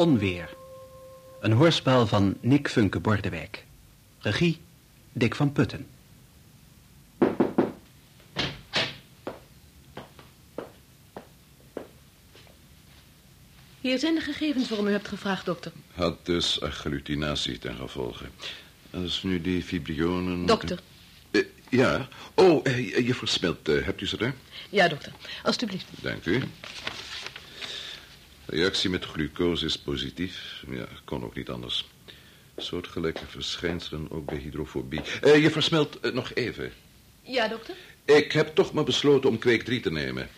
Onweer. Een hoorspel van Nick Funke Bordewijk. Regie Dick van Putten. Hier zijn de gegevens waarom u hebt gevraagd, dokter. Had dus agglutinatie ten gevolge. Is nu die fibrionen... Dokter. Eh, ja. Oh, uh, juffrouw Smelt, uh, hebt u ze daar? Ja, dokter. Alsjeblieft. Dank u. Reactie met glucose is positief. Ja, kon ook niet anders. Soortgelijke verschijnselen ook bij hydrofobie. Uh, juffrouw Smelt, nog even. Ja, dokter? Ik heb toch maar besloten om kweek 3 te nemen.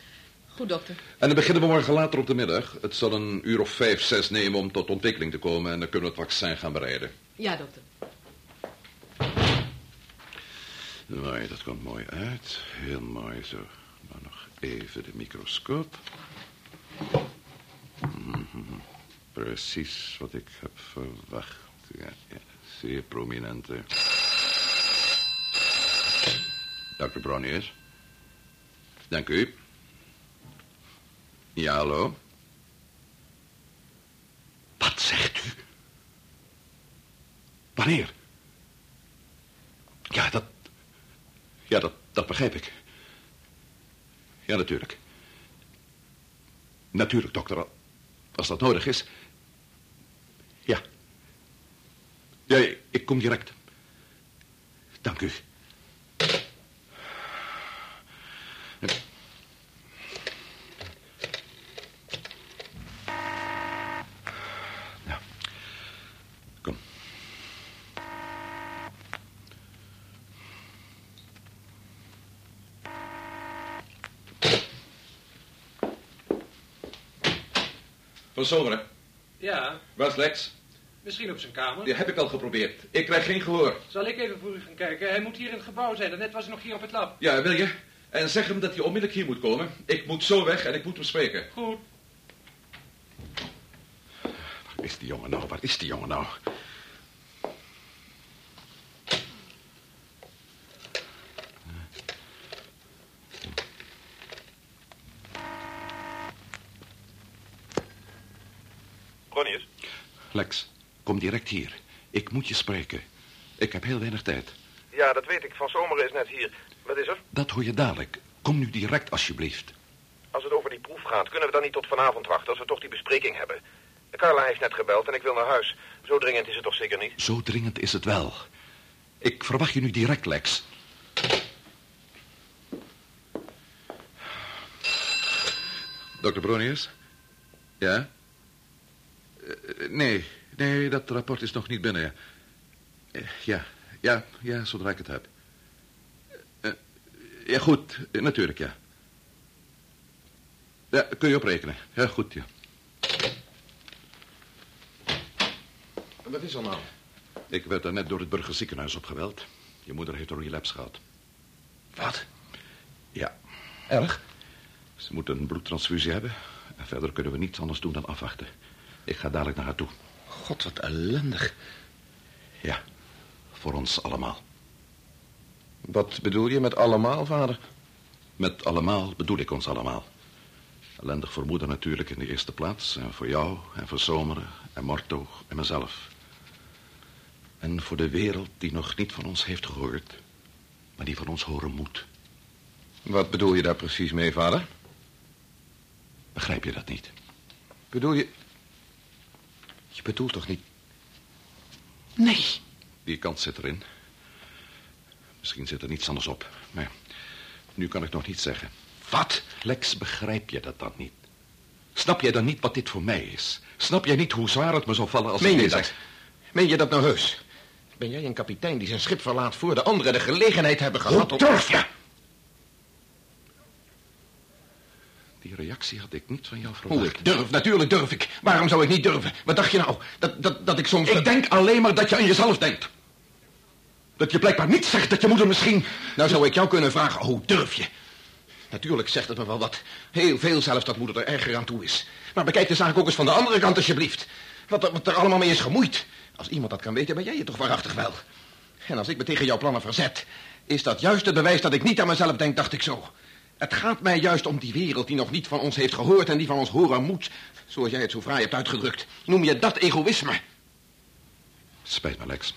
Goed, dokter. En dan beginnen we morgen later op de middag. Het zal een uur of vijf, zes nemen om tot ontwikkeling te komen... en dan kunnen we het vaccin gaan bereiden. Ja, dokter. Nou, dat komt mooi uit. Heel mooi zo. Maar nog even de microscoop. Precies wat ik heb verwacht. Ja, zeer prominente. Dr. Bronius. Dank u. Ja, hallo? Wat zegt u? Wanneer? Ja, dat... Ja, dat, dat begrijp ik. Ja, natuurlijk. Natuurlijk, dokter. Als dat nodig is. Ja. Ja, ik kom direct. Dank u. Nou, kom. Van Zomeren. Ja, Waar is Lex? misschien op zijn kamer. Die heb ik al geprobeerd. Ik krijg geen gehoor. Zal ik even voor u gaan kijken? Hij moet hier in het gebouw zijn. Net was hij nog hier op het lab. Ja, wil je? En zeg hem dat hij onmiddellijk hier moet komen. Ik moet zo weg en ik moet hem spreken. Goed. Waar is die jongen nou? Waar is die jongen nou? Bronius? Lex, kom direct hier. Ik moet je spreken. Ik heb heel weinig tijd. Ja, dat weet ik. Van Zomeren is net hier. Wat is er? Dat hoor je dadelijk. Kom nu direct, alsjeblieft. Als het over die proef gaat, kunnen we dan niet tot vanavond wachten... als we toch die bespreking hebben? Carla heeft net gebeld en ik wil naar huis. Zo dringend is het toch zeker niet? Zo dringend is het wel. Ik verwacht je nu direct, Lex. Dr. Bronius? Ja? Eh, nee, nee, dat rapport is nog niet binnen. Ja, Eh, ja, ja, ja zodra ik het heb. Eh, ja, goed, eh, natuurlijk, ja. Ja, kun je oprekenen. Ja, goed, ja. Wat is er nou? Ik werd daarnet door het burgerziekenhuis opgeweld. Je moeder heeft een relapse gehad. Wat? Ja, Erg? ze moet een bloedtransfusie hebben. En verder kunnen we niets anders doen dan afwachten. Ik ga dadelijk naar haar toe. God, wat ellendig. Ja, voor ons allemaal. Wat bedoel je met allemaal, vader? Met allemaal bedoel ik ons allemaal. Ellendig voor moeder natuurlijk in de eerste plaats. En voor jou en voor Zomeren en Morto en mezelf. En voor de wereld die nog niet van ons heeft gehoord. Maar die van ons horen moet. Wat bedoel je daar precies mee, vader? Begrijp je dat niet? Bedoel je... Je bedoelt toch niet... Nee. Die kans zit erin. Misschien zit er niets anders op. Maar nu kan ik nog niet zeggen. Wat? Lex, begrijp je dat dan niet? Snap jij dan niet wat dit voor mij is? Snap jij niet hoe zwaar het me zou vallen als Meen ik je dat? Meen je dat nou heus? Ben jij een kapitein die zijn schip verlaat... voor de anderen de gelegenheid hebben gehad Hoe om... durf je? Die reactie had ik niet van jou verwacht. ik durf, natuurlijk durf ik. Waarom zou ik niet durven? Wat dacht je nou? Dat, dat, dat ik soms... Ik denk alleen maar dat je aan jezelf denkt. Dat je blijkbaar niet zegt dat je moeder misschien... Nou zou ik jou kunnen vragen, hoe durf je? Natuurlijk zegt het me wel wat. Heel veel zelfs dat moeder er erger aan toe is. Maar bekijk de zaak ook eens van de andere kant alsjeblieft. Wat er, wat er allemaal mee is gemoeid. Als iemand dat kan weten, ben jij het toch waarachtig wel. En als ik me tegen jouw plannen verzet... is dat juist het bewijs dat ik niet aan mezelf denk, dacht ik zo. Het gaat mij juist om die wereld die nog niet van ons heeft gehoord en die van ons horen moet. Zoals jij het zo fraai hebt uitgedrukt. Noem je dat egoïsme? Spijt me, Lex.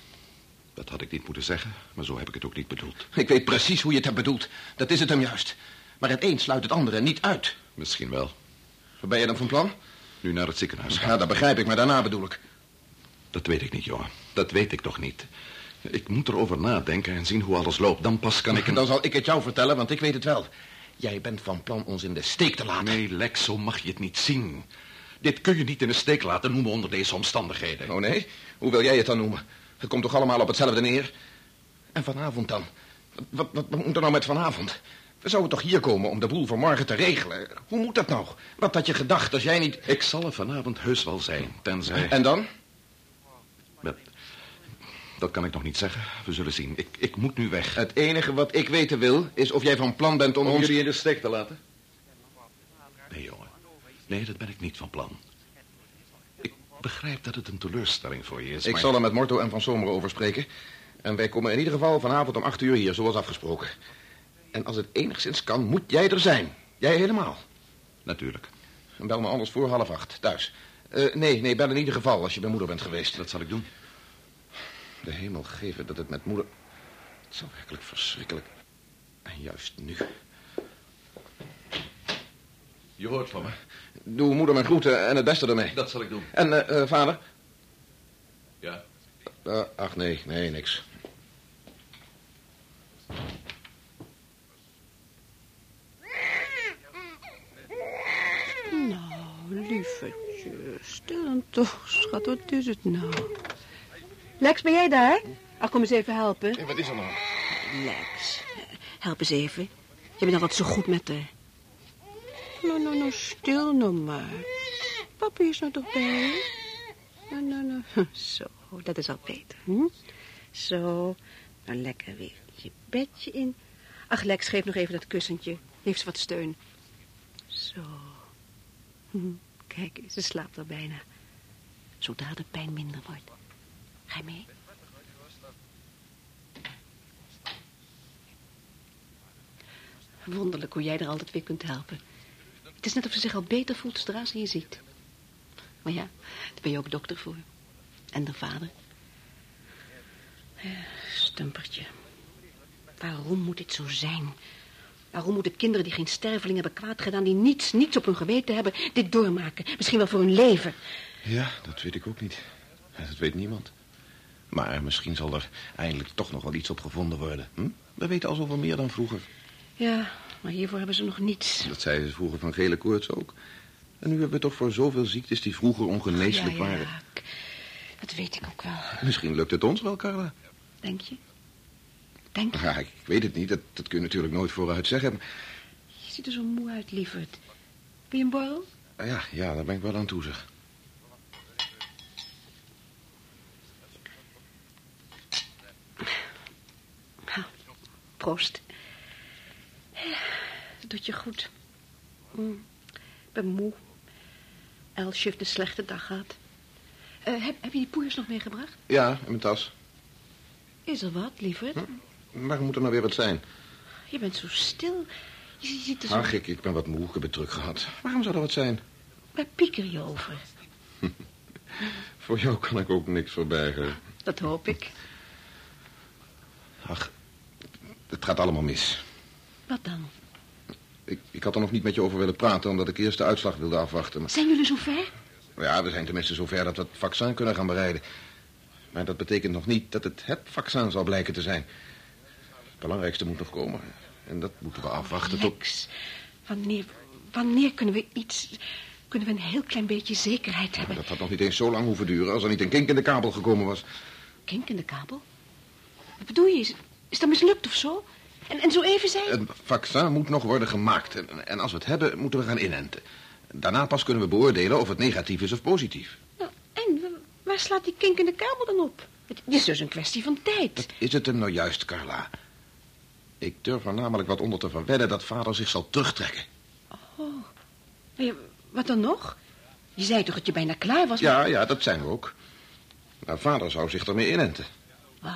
Dat had ik niet moeten zeggen, maar zo heb ik het ook niet bedoeld. Ik weet precies hoe je het hebt bedoeld. Dat is het hem juist. Maar het een sluit het andere niet uit. Misschien wel. Wat ben je dan van plan? Nu naar het ziekenhuis gaan. Ja, dat begrijp ik, maar daarna bedoel ik. Dat weet ik niet, jongen. Dat weet ik toch niet. Ik moet erover nadenken en zien hoe alles loopt. Dan pas kan ik... Een... Dan zal ik het jou vertellen, want ik weet het wel. Jij bent van plan ons in de steek te laten. Nee, Lex, zo mag je het niet zien. Dit kun je niet in de steek laten noemen onder deze omstandigheden. Oh nee? Hoe wil jij het dan noemen? Het komt toch allemaal op hetzelfde neer? En vanavond dan? Wat, wat, wat moet er nou met vanavond? We zouden toch hier komen om de boel voor morgen te regelen? Hoe moet dat nou? Wat had je gedacht als jij niet... Ik zal er vanavond heus wel zijn, tenzij... En dan? Dat, dat kan ik nog niet zeggen. We zullen zien. Ik, ik moet nu weg. Het enige wat ik weten wil, is of jij van plan bent om, Om ons... jullie in de steek te laten? Nee, jongen. Nee, dat ben ik niet van plan. Ik begrijp dat het een teleurstelling voor je is, Ik maar... zal er met Morto en Van Zomeren over spreken. En wij komen in ieder geval vanavond om acht uur hier, zoals afgesproken. En als het enigszins kan, moet jij er zijn. Jij helemaal. Natuurlijk. En bel me anders voor half acht, thuis. Eh, nee, nee, bel in ieder geval als je bij moeder bent geweest. Dat zal ik doen. De hemel geven dat het met moeder... Het zou werkelijk verschrikkelijk. En juist nu. Je hoort van me. Doe moeder mijn groeten en het beste ermee. Dat zal ik doen. En eh, eh, vader? Ja. Eh, ach nee, nee, niks. Nou, lievertje, stil dan toch, schat, wat is het nou? Lex, ben jij daar? Ach, kom eens even helpen. Eh, wat is er nou? Lex, help eens even. Je bent altijd zo goed met haar. Nou, nou, nou, stil nou maar. Papi is nou toch bij? Nou, nou, nou. Zo, dat is al beter. Hm? Zo, nou lekker weer je bedje in. Ach, Lex, geef nog even dat kussentje. Heeft ze wat steun. Zo. Hm, Kijk, ze slaapt al bijna. Zodra de pijn minder wordt. Ga? Wonderlijk hoe jij er altijd weer kunt helpen. Het is net of ze zich al beter voelt zodra ze je ziet. Maar ja, daar ben je ook dokter voor. En de vader. Ja, stumpertje. Waarom moet dit zo zijn? Waarom moeten kinderen die geen sterveling hebben kwaad gedaan... die niets, niets op hun geweten hebben, dit doormaken? Misschien wel voor hun leven. Ja, dat weet ik ook niet. Dat weet niemand. Maar misschien zal er eindelijk toch nog wel iets op gevonden worden. Hm? We weten al zoveel meer dan vroeger. Ja, maar hiervoor hebben ze nog niets. Dat zeiden ze vroeger van gele koorts ook. En nu hebben we toch voor zoveel ziektes die vroeger ongeneeslijk ja, ja, waren. dat weet ik ook wel. Misschien lukt het ons wel, Carla. Denk je? Denk je? Ja, ik weet het niet. Dat, dat kun je natuurlijk nooit vooruit zeggen. Maar, Je ziet er zo moe uit, lieverd. Wil je een borrel? ja, ja, daar ben ik wel aan toe, zeg. Nou, proost. Het doet je goed. Mm, Ik ben moe. Els heeft een slechte dag gehad. Eh, heb, heb je die poeiers nog meegebracht? Ja, in mijn tas. Is er wat, lieverd? Waarom moet er nou weer wat zijn? Je bent zo stil. Je ziet er zo... Ach, ik, ik ben wat moe. Ik heb het druk gehad. Waarom zou er wat zijn? Waar pieker je over? Voor jou kan ik ook niks verbergen. Dat hoop ik. Ach, het gaat allemaal mis. Wat dan? Ik, ik had er nog niet met je over willen praten... omdat ik eerst de uitslag wilde afwachten. Maar, Zijn jullie zover? ja, we zijn tenminste zover dat we het vaccin kunnen gaan bereiden. Maar dat betekent nog niet dat het het vaccin zal blijken te zijn. Het belangrijkste moet nog komen. En dat moeten we afwachten tot... Lex, wanneer, wanneer kunnen we iets... kunnen we een heel klein beetje zekerheid hebben? Dat had nog niet eens zo lang hoeven duren... als er niet een kink in de kabel gekomen was. Kink in de kabel? Wat bedoel je? Is, dat mislukt of zo? En, en zo even zijn... Het vaccin moet nog worden gemaakt. En, en als we het hebben, moeten we gaan inenten. Daarna pas kunnen we beoordelen of het negatief is of positief. Nou, en wa- waar slaat die kink in de kabel dan op? Het is dus een kwestie van tijd. Dat is het hem nou juist, Carla. Ik durf er namelijk wat onder te verwedden dat vader zich zal terugtrekken. Nee, wat dan nog? Je zei toch dat je bijna klaar was? Ja, ja, dat zijn we ook. Maar vader zou zich ermee inenten. Wat?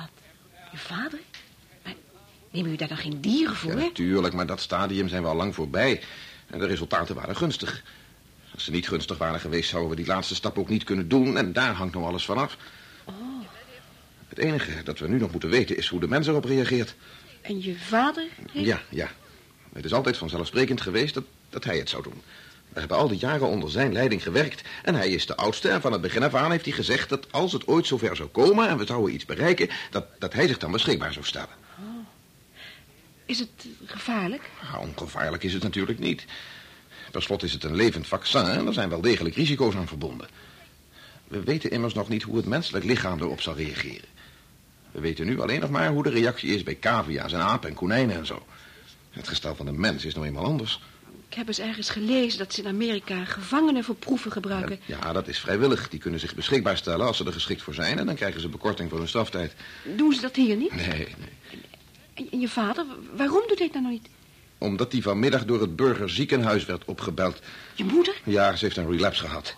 Je vader? Nemen u daar dan geen dieren voor? Ja, natuurlijk, maar dat stadium zijn we al lang voorbij. En de resultaten waren gunstig. Als ze niet gunstig waren geweest, zouden we die laatste stap ook niet kunnen doen. En daar hangt nog alles vanaf. Oh. Het enige dat we nu nog moeten weten is hoe de mens erop reageert. En je vader? heeft- Ja, ja. Het is altijd vanzelfsprekend geweest dat, dat hij het zou doen. We hebben al die jaren onder zijn leiding gewerkt. En hij is de oudste. En van het begin af aan heeft hij gezegd dat als het ooit zover zou komen... en we zouden iets bereiken, dat, dat hij zich dan beschikbaar zou stellen. Is het gevaarlijk? Nou, ongevaarlijk is het natuurlijk niet. Per slot is het een levend vaccin en er zijn wel degelijk risico's aan verbonden. We weten immers nog niet hoe het menselijk lichaam erop zal reageren. We weten nu alleen nog maar hoe de reactie is bij cavia's en apen en konijnen en zo. Het gestel van de mens is nou eenmaal anders. Ik heb eens ergens gelezen dat ze in Amerika gevangenen voor proeven gebruiken. Ja, dat is vrijwillig. Die kunnen zich beschikbaar stellen als ze er geschikt voor zijn... en dan krijgen ze bekorting voor hun straftijd. Doen ze dat hier niet? Nee, nee. En je vader, waarom doet hij het nou niet? Omdat die vanmiddag door het burgerziekenhuis werd opgebeld. Je moeder? Ja, ze heeft een relapse gehad.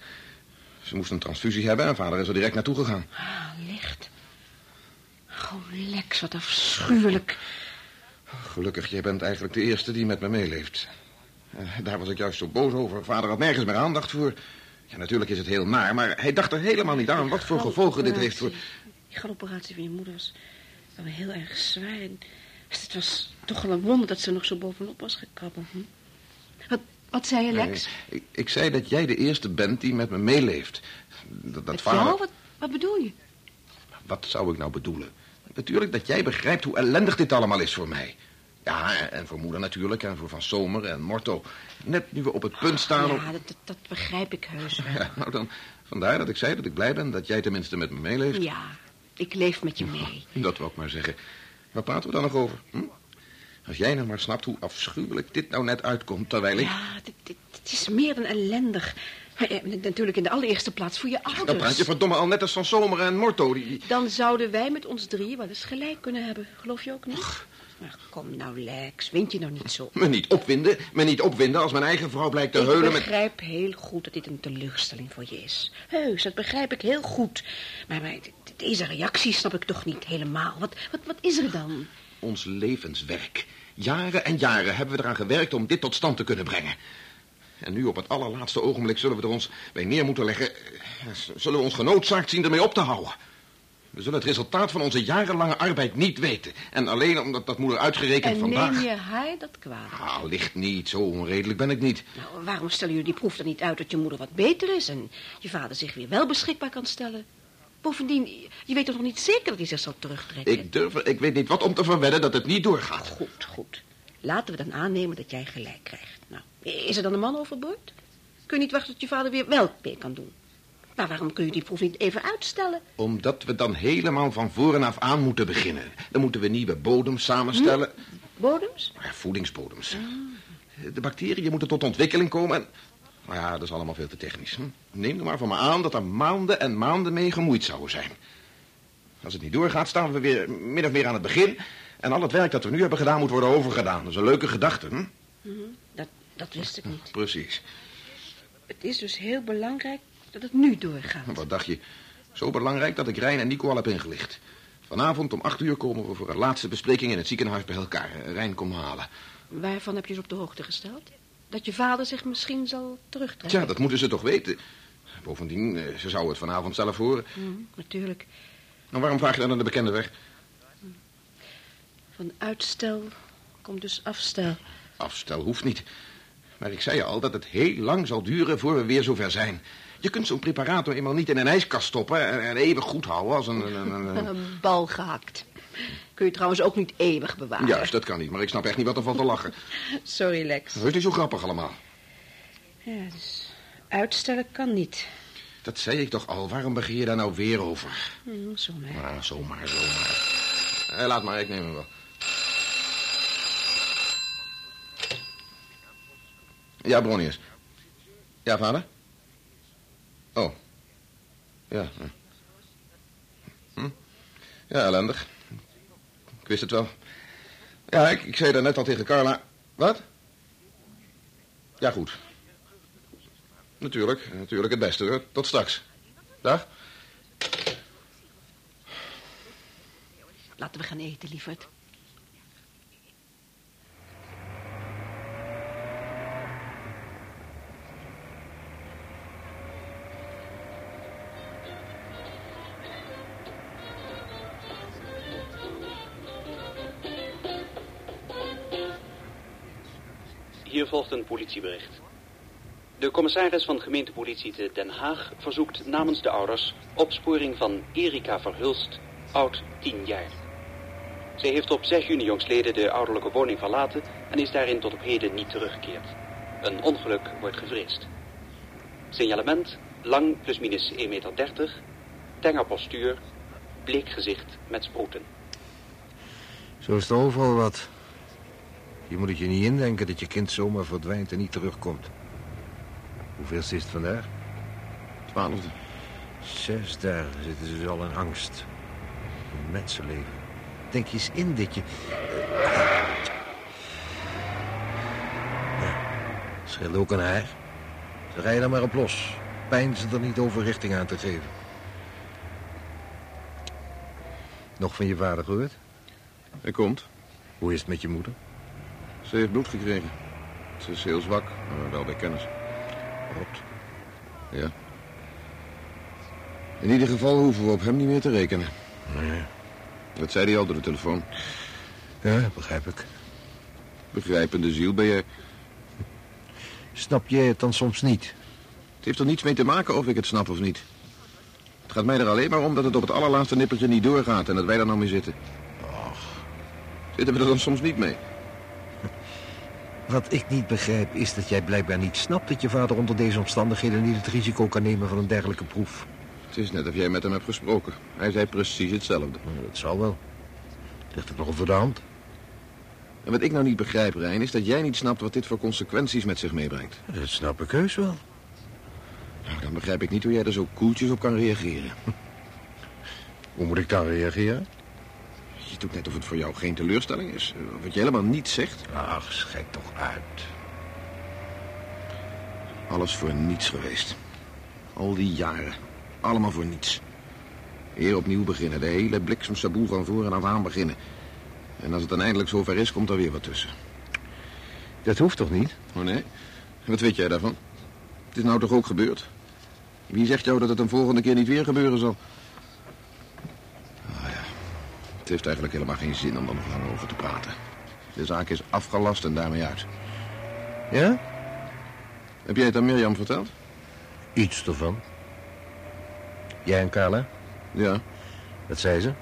Ze moest een transfusie hebben en vader is er direct naartoe gegaan. Ah, licht. Oh, Lex, wat afschuwelijk. Gelukkig, jij bent eigenlijk de eerste die met me meeleeft. Eh, daar was ik juist zo boos over. Vader had nergens meer aandacht voor. Ja, natuurlijk is het heel naar, maar hij dacht er helemaal niet aan wat voor gevolgen dit heeft voor... Die galoperatie van je moeder was wel heel erg zwaar. En het was toch wel een wonder dat ze nog zo bovenop was gekrabbeld. Hm? Wat, wat zei je, Lex? Nee, ik, ik zei dat jij de eerste bent die met me meeleeft. Dat, dat vader... jou? Wat, wat bedoel je? Wat zou ik nou bedoelen? Natuurlijk dat jij begrijpt hoe ellendig dit allemaal is voor mij. Ja, en voor moeder natuurlijk, en voor Van Somer en Morto. Net nu we op het punt staan om... Ja, dat, dat, dat begrijp ik heus wel. Ja, nou dan, vandaar dat ik zei dat ik blij ben dat jij tenminste met me meeleeft. Ja, ik leef met je mee. Dat wil ik maar zeggen. Waar praten we dan nog over? Hm? Als jij nou maar snapt hoe afschuwelijk dit nou net uitkomt, terwijl ik... Ja, dit, dit, dit is meer dan ellendig. Eh, Natuurlijk in de allereerste plaats voor je ouders. Dan praat je verdomme al net als Van Somer en Morto. Die... Dan zouden wij met ons drieën wel eens gelijk kunnen hebben. Geloof je ook niet? Ach, kom nou, Lex. Wind je nou niet zo. Me niet opwinden, me niet opwinden als mijn eigen vrouw blijkt te ik heulen met... begrijp heel goed dat dit een teleurstelling voor je is. Heus, dat begrijp ik heel goed. Maar, maar deze reactie snap ik toch niet helemaal. Wat, wat, wat is er dan? Ons levenswerk. Jaren en jaren hebben we eraan gewerkt om dit tot stand te kunnen brengen. En nu op het allerlaatste ogenblik zullen we er ons bij neer moeten leggen... zullen we ons genoodzaakt zien ermee op te houden. We zullen het resultaat van onze jarenlange arbeid niet weten. En alleen omdat dat moeder uitgerekend En vandaag... neem je haar dat kwalijk? Ah, licht niet. Zo onredelijk ben ik niet. Nou, waarom stellen jullie die proef dan niet uit dat je moeder wat beter is... en je vader zich weer wel beschikbaar kan stellen? Bovendien, je weet toch nog niet zeker dat hij zich zal terugtrekken? Ik durf ik weet niet wat om te verwedden dat het niet doorgaat. Goed, goed. Laten we dan aannemen dat jij gelijk krijgt. Nou, is er dan een man overboord? Kun je niet wachten tot je vader weer wel mee kan doen? Maar waarom kun je die proef niet even uitstellen? Omdat we dan helemaal van voren af aan moeten beginnen. Dan moeten we nieuwe bodems samenstellen. Bodems? Ja, voedingsbodems. De bacteriën moeten tot ontwikkeling komen en... Nou ja, dat is allemaal veel te technisch. Neem er maar van me aan dat er maanden en maanden mee gemoeid zouden zijn. Als het niet doorgaat, staan we weer min of meer aan het begin... en al het werk dat we nu hebben gedaan moet worden overgedaan. Dat is een leuke gedachte, hm? Mhm, Dat, dat wist ik niet. Precies. Het is dus heel belangrijk dat het nu doorgaat. Wat dacht je? Zo belangrijk dat ik Rijn en Nico al heb ingelicht. Vanavond om acht uur komen we voor een laatste bespreking in het ziekenhuis bij elkaar. Rijn komt me halen. Waarvan heb je ze op de hoogte gesteld? Dat je vader zich misschien zal terugtrekken? Tja, dat moeten ze toch weten. Bovendien, eh, ze zou het vanavond zelf horen. Mhm, natuurlijk. Nou, waarom vraag je dan aan de bekende weg? Van uitstel komt dus afstel. Afstel hoeft niet. Maar ik zei je al dat het heel lang zal duren voor we weer zover zijn. Je kunt zo'n preparaat nou eenmaal niet in een ijskast stoppen en, en eeuwig goed houden als een... een, een, een- Een bal gehakt. Kun je trouwens ook niet eeuwig bewaren. Juist, dat kan niet, maar ik snap echt niet wat er van te lachen. Sorry, Lex. Dat is niet zo grappig allemaal. Ja, dus uitstellen kan niet. Dat zei ik toch al, waarom begin je daar nou weer over? Hm, zo maar. Nou, zomaar, zomaar. Eh, laat maar, ik neem hem wel. Ja, Bronius. Ja, vader? Oh. Ja. hm. Hm? Ja, ellendig. Ik wist het wel. Ja, ik, zei daar net al tegen Carla. Wat? Ja, goed. Natuurlijk, natuurlijk het beste hoor. Tot straks. Dag. Laten we gaan eten, lieverd. Hier volgt een politiebericht. De commissaris van gemeentepolitie te Den Haag verzoekt namens de ouders opsporing van Erika Verhulst, oud 10 jaar. Zij heeft op 6 juni jongstleden de ouderlijke woning verlaten en is daarin tot op heden niet teruggekeerd. Een ongeluk wordt gevreesd. Signalement, lang plus minus 1,30 meter, tenger postuur, bleek gezicht met sproeten. Zo is het overal wat. Je moet het je niet indenken dat je kind zomaar verdwijnt en niet terugkomt. Hoeveel is het vandaag? Twaalfde. Zes dagen zitten ze dus al in angst. Een mensenleven. Denk je eens in dat je... Ja, scheelt ook een haar. Ze rijden dan maar op los. Pijn ze er niet over richting aan te geven. Nog van je vader gehoord? Hij komt. Hoe is het met je moeder? Ze heeft bloed gekregen. Ze is heel zwak, maar wel bij kennis. Rot. Ja. In ieder geval hoeven we op hem niet meer te rekenen. Nee. Dat zei hij al door de telefoon. Ja, begrijp ik. Begrijpende ziel ben jij. Snap jij het dan soms niet? Het heeft er niets mee te maken of ik het snap of niet. Het gaat mij er alleen maar om dat het op het allerlaatste nippertje niet doorgaat en dat wij daar nou mee zitten. Zitten we er dan soms niet mee? Wat ik niet begrijp is dat jij blijkbaar niet snapt... dat je vader onder deze omstandigheden niet het risico kan nemen van een dergelijke proef. Het is net of jij met hem hebt gesproken. Hij zei precies hetzelfde. Nou, Dat zal wel. Ligt het nog voor de hand? En wat ik nou niet begrijp, Rijn, is dat jij niet snapt wat dit voor consequenties met zich meebrengt. Dat snap ik heus wel. Nou, dan begrijp ik niet hoe jij er zo koeltjes op kan reageren. Hoe moet ik dan reageren? Doet net of het voor jou geen teleurstelling is. Of wat je helemaal niet zegt. Ach, schijk toch uit. Alles voor niets geweest. Al die jaren. Allemaal voor niets. Weer opnieuw beginnen. De hele bliksemsaboel van voren af aan beginnen. En als het dan eindelijk zover is, komt er weer wat tussen. Dat hoeft toch niet? Oh nee? Wat weet jij daarvan? Het is nou toch ook gebeurd? Wie zegt jou dat het een volgende keer niet weer gebeuren zal? Heeft eigenlijk helemaal geen zin om er nog lang over te praten. De zaak is afgelast en daarmee uit. Ja? Heb jij het aan Mirjam verteld? Iets ervan. Jij en Carla? Ja. Wat zei ze?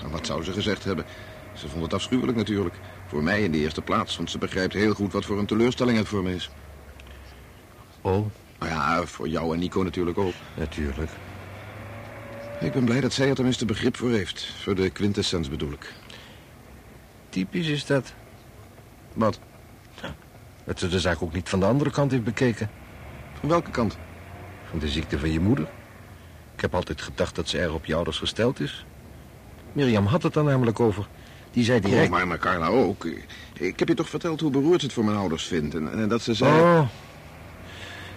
Nou, wat zou ze gezegd hebben? Ze vond het afschuwelijk natuurlijk. Voor mij in de eerste plaats, want ze begrijpt heel goed wat voor een teleurstelling het voor me is. Oh, Nou ja, voor jou en Nico natuurlijk ook. natuurlijk. Ik ben blij dat zij er tenminste begrip voor heeft. Voor de quintessens bedoel ik. Typisch is dat. Wat? Dat ze de zaak ook niet van de andere kant heeft bekeken. Van welke kant? Van de ziekte van je moeder. Ik heb altijd gedacht dat ze erg op je ouders gesteld is. Mirjam had het er namelijk over. Die zei direct... Oh, maar, maar Carla ook. Ik heb je toch verteld hoe beroerd ze het voor mijn ouders vindt. En, en dat ze zei... Oh,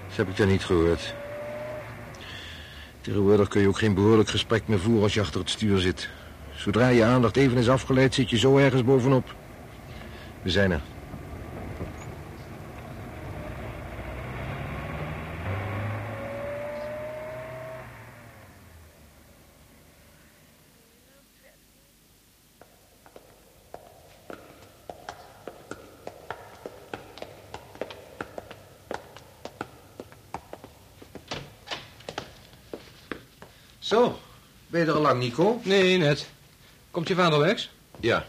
dat heb ik dan niet gehoord. Tegenwoordig kun je ook geen behoorlijk gesprek meer voeren als je achter het stuur zit. Zodra je aandacht even is afgeleid, zit je zo ergens bovenop. We zijn er. Zo, ben je er al lang, Nico? Nee, net. Komt je vader Lex? Ja.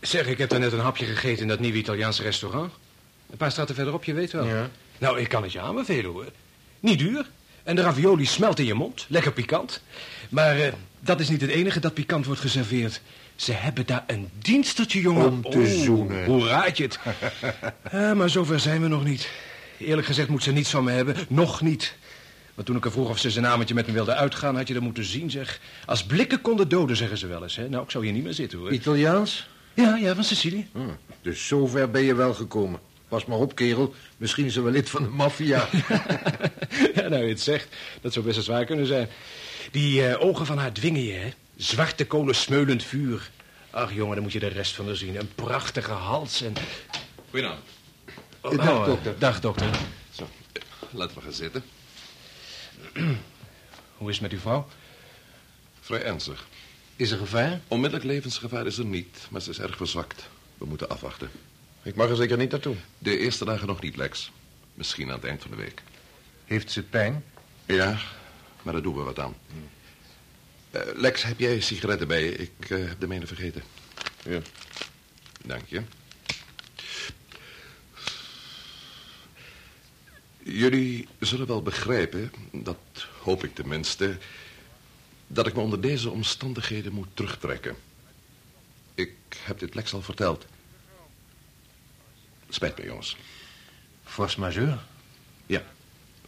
Zeg, ik heb daar net een hapje gegeten in dat nieuwe Italiaanse restaurant. Een paar straten verderop, je weet wel. Ja. Nou, ik kan het je aanbevelen, hoor. Niet duur. En de ravioli smelt in je mond. Lekker pikant. Maar eh, dat is niet het enige dat pikant wordt geserveerd. Ze hebben daar een dienstertje, jongen. Om te zoenen. Hoe raad je het? ja, maar zover zijn we nog niet. Eerlijk gezegd moet ze niets van me hebben. Nog niet. Maar toen ik er vroeg of ze zijn avondje met me wilde uitgaan... had je dat moeten zien, zeg. Als blikken konden doden, zeggen ze wel eens. Hè? Nou, ik zou hier niet meer zitten, hoor. Italiaans? Ja, ja, van Sicilië. Hm, Dus zover ben je wel gekomen. Pas maar op, kerel. Misschien is ze wel lid van de maffia. ja, nou, je het zegt. Dat zou best eens waar kunnen zijn. Die eh, ogen van haar dwingen je, hè? Zwarte kolen smeulend vuur. Ach, jongen, dan moet je de rest van haar zien. Een prachtige hals en... Goedenavond. Oh, Dag, eh, dokter. Dag, dokter. Zo, laten we gaan zitten. Hoe is het met uw vrouw? Vrij ernstig. Is er gevaar? Onmiddellijk levensgevaar is er niet, maar ze is erg verzwakt. We moeten afwachten. Ik mag er zeker niet naartoe. De eerste dagen nog niet, Lex. Misschien aan het eind van de week. Heeft ze pijn? Ja, maar daar doen we wat aan. Eh, Lex, heb jij sigaretten bij je? Ik eh, heb de mijne vergeten. Ja. Dank je. Jullie zullen wel begrijpen, dat hoop ik tenminste, dat ik me onder deze omstandigheden moet terugtrekken. Ik heb dit Lex al verteld. Spijt me, jongens. Force majeure? Ja,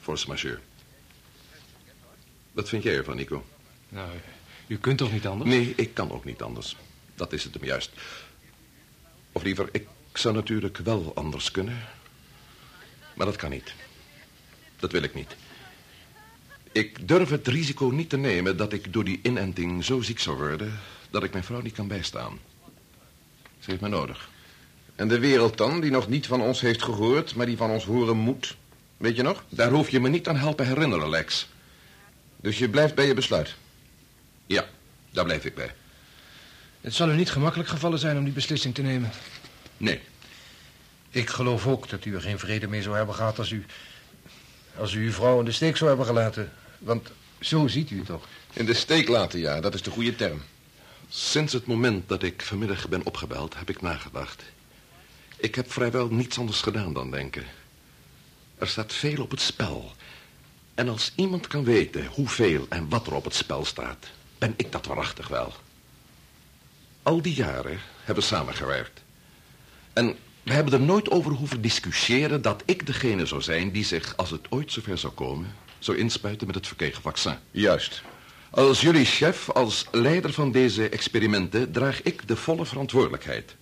force majeure. Wat vind jij ervan, Nico? Nou, u kunt toch niet anders? Nee, ik kan ook niet anders. Dat is het hem juist. Of liever, ik zou natuurlijk wel anders kunnen. Maar dat kan niet. Dat wil ik niet. Ik durf het risico niet te nemen dat ik door die inenting zo ziek zou worden... dat ik mijn vrouw niet kan bijstaan. Ze heeft me nodig. En de wereld dan, die nog niet van ons heeft gehoord, maar die van ons horen moet? Weet je nog? Daar hoef je me niet aan helpen herinneren, Lex. Dus je blijft bij je besluit. Ja, daar blijf ik bij. Het zal u niet gemakkelijk gevallen zijn om die beslissing te nemen. Nee, Ik geloof ook dat u er geen vrede mee zou hebben gehad als u... als u uw vrouw in de steek zou hebben gelaten. Want zo ziet u het toch. In de steek laten, ja, dat is de goede term. Sinds het moment dat ik vanmiddag ben opgebeld, heb ik nagedacht. Ik heb vrijwel niets anders gedaan dan denken. Er staat veel op het spel. En als iemand kan weten hoeveel en wat er op het spel staat, ben ik dat waarachtig wel. Al die jaren hebben we samengewerkt. En we hebben er nooit over hoeven discussiëren dat ik degene zou zijn die zich, als het ooit zover zou komen, zou inspuiten met het verkregen vaccin. Juist. Als jullie chef, als leider van deze experimenten, draag ik de volle verantwoordelijkheid.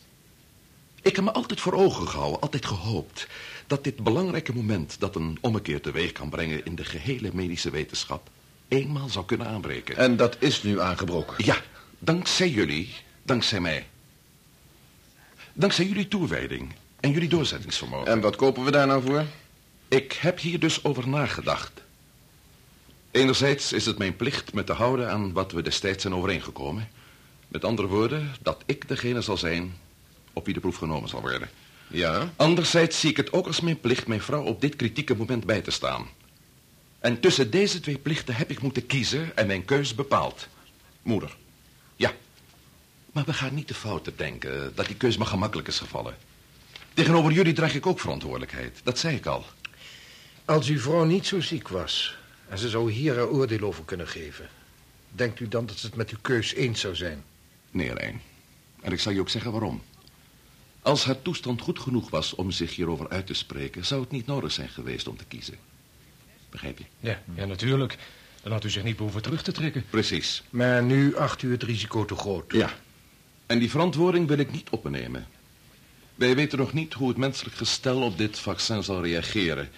Ik heb me altijd voor ogen gehouden, altijd gehoopt... dat dit belangrijke moment dat een ommekeer teweeg kan brengen... in de gehele medische wetenschap, eenmaal zou kunnen aanbreken. En dat is nu aangebroken. Ja, dankzij jullie, dankzij mij. Dankzij jullie toewijding en jullie doorzettingsvermogen. En wat kopen we daar nou voor? Ik heb hier dus over nagedacht. Enerzijds is het mijn plicht me te houden aan wat we destijds zijn overeengekomen. Met andere woorden, dat ik degene zal zijn op wie de proef genomen zal worden. Ja. Anderzijds zie ik het ook als mijn plicht mijn vrouw op dit kritieke moment bij te staan. En tussen deze twee plichten heb ik moeten kiezen en mijn keus bepaald. Moeder. Ja. Maar we gaan niet de fouten denken dat die keus maar gemakkelijk is gevallen. Tegenover jullie draag ik ook verantwoordelijkheid. Dat zei ik al. Als uw vrouw niet zo ziek was... en ze zou hier haar oordeel over kunnen geven... denkt u dan dat ze het met uw keus eens zou zijn? Nee, Rijn. En ik zal je ook zeggen waarom. Als haar toestand goed genoeg was om zich hierover uit te spreken... zou het niet nodig zijn geweest om te kiezen. Begrijp je? Ja, ja, natuurlijk. Dan had u zich niet behoeven terug te trekken. Precies. Maar nu acht u het risico te groot. Ja. En die verantwoording wil ik niet op me nemen. Wij weten nog niet hoe het menselijk gestel op dit vaccin zal reageren.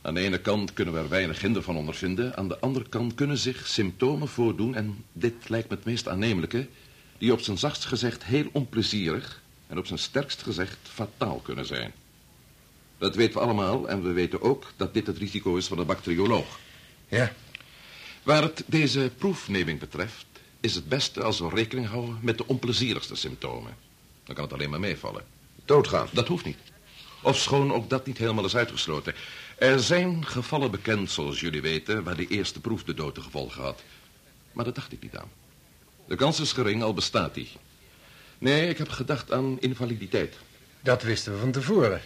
Aan de ene kant kunnen we er weinig hinder van ondervinden. Aan de andere kant kunnen zich symptomen voordoen... en dit lijkt me het meest aannemelijke... die op zijn zachtst gezegd heel onplezierig... en op zijn sterkst gezegd fataal kunnen zijn. Dat weten we allemaal en we weten ook dat dit het risico is van een bacterioloog. Ja. Waar het deze proefneming betreft... is het beste als we rekening houden met de onplezierigste symptomen. Dan kan het alleen maar meevallen. Doodgaan. Dat hoeft niet. Ofschoon ook dat niet helemaal is uitgesloten. Er zijn gevallen bekend, zoals jullie weten... waar de eerste proef de dood te gevolgen had. Maar daar dacht ik niet aan. De kans is gering, al bestaat die. Nee, ik heb gedacht aan invaliditeit. Dat wisten we van tevoren.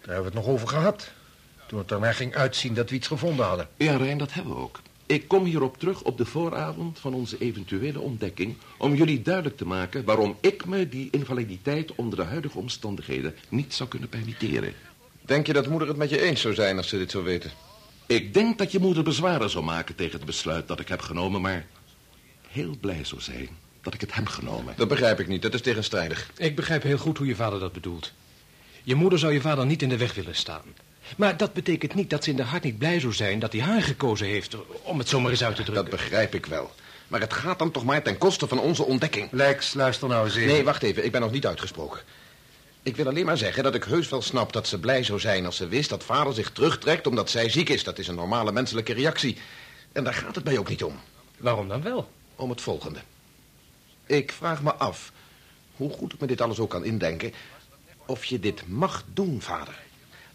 Daar hebben we het nog over gehad. Toen het ernaar ging uitzien dat we iets gevonden hadden. Ja, Rijn, dat hebben we ook. Ik kom hierop terug op de vooravond van onze eventuele ontdekking... om jullie duidelijk te maken waarom ik me die invaliditeit... onder de huidige omstandigheden niet zou kunnen permitteren. Denk je dat moeder het met je eens zou zijn als ze dit zou weten? Ik denk dat je moeder bezwaren zou maken tegen het besluit dat ik heb genomen... maar heel blij zou zijn dat ik het heb genomen. Dat begrijp ik niet, dat is tegenstrijdig. Ik begrijp heel goed hoe je vader dat bedoelt. Je moeder zou je vader niet in de weg willen staan. Maar dat betekent niet dat ze in haar hart niet blij zou zijn dat hij haar gekozen heeft, om het zomaar eens uit te Dat drukken. begrijp ik wel. Maar het gaat dan toch maar ten koste van onze ontdekking. Lex, luister nou eens even. Nee, wacht even, ik ben nog niet uitgesproken. Ik wil alleen maar zeggen dat ik heus wel snap dat ze blij zou zijn als ze wist dat vader zich terugtrekt omdat zij ziek is. Dat is een normale menselijke reactie. En daar gaat het mij ook niet om. Waarom dan wel? Om het volgende. Ik vraag me af, hoe goed ik me dit alles ook kan indenken... of je dit mag doen, vader.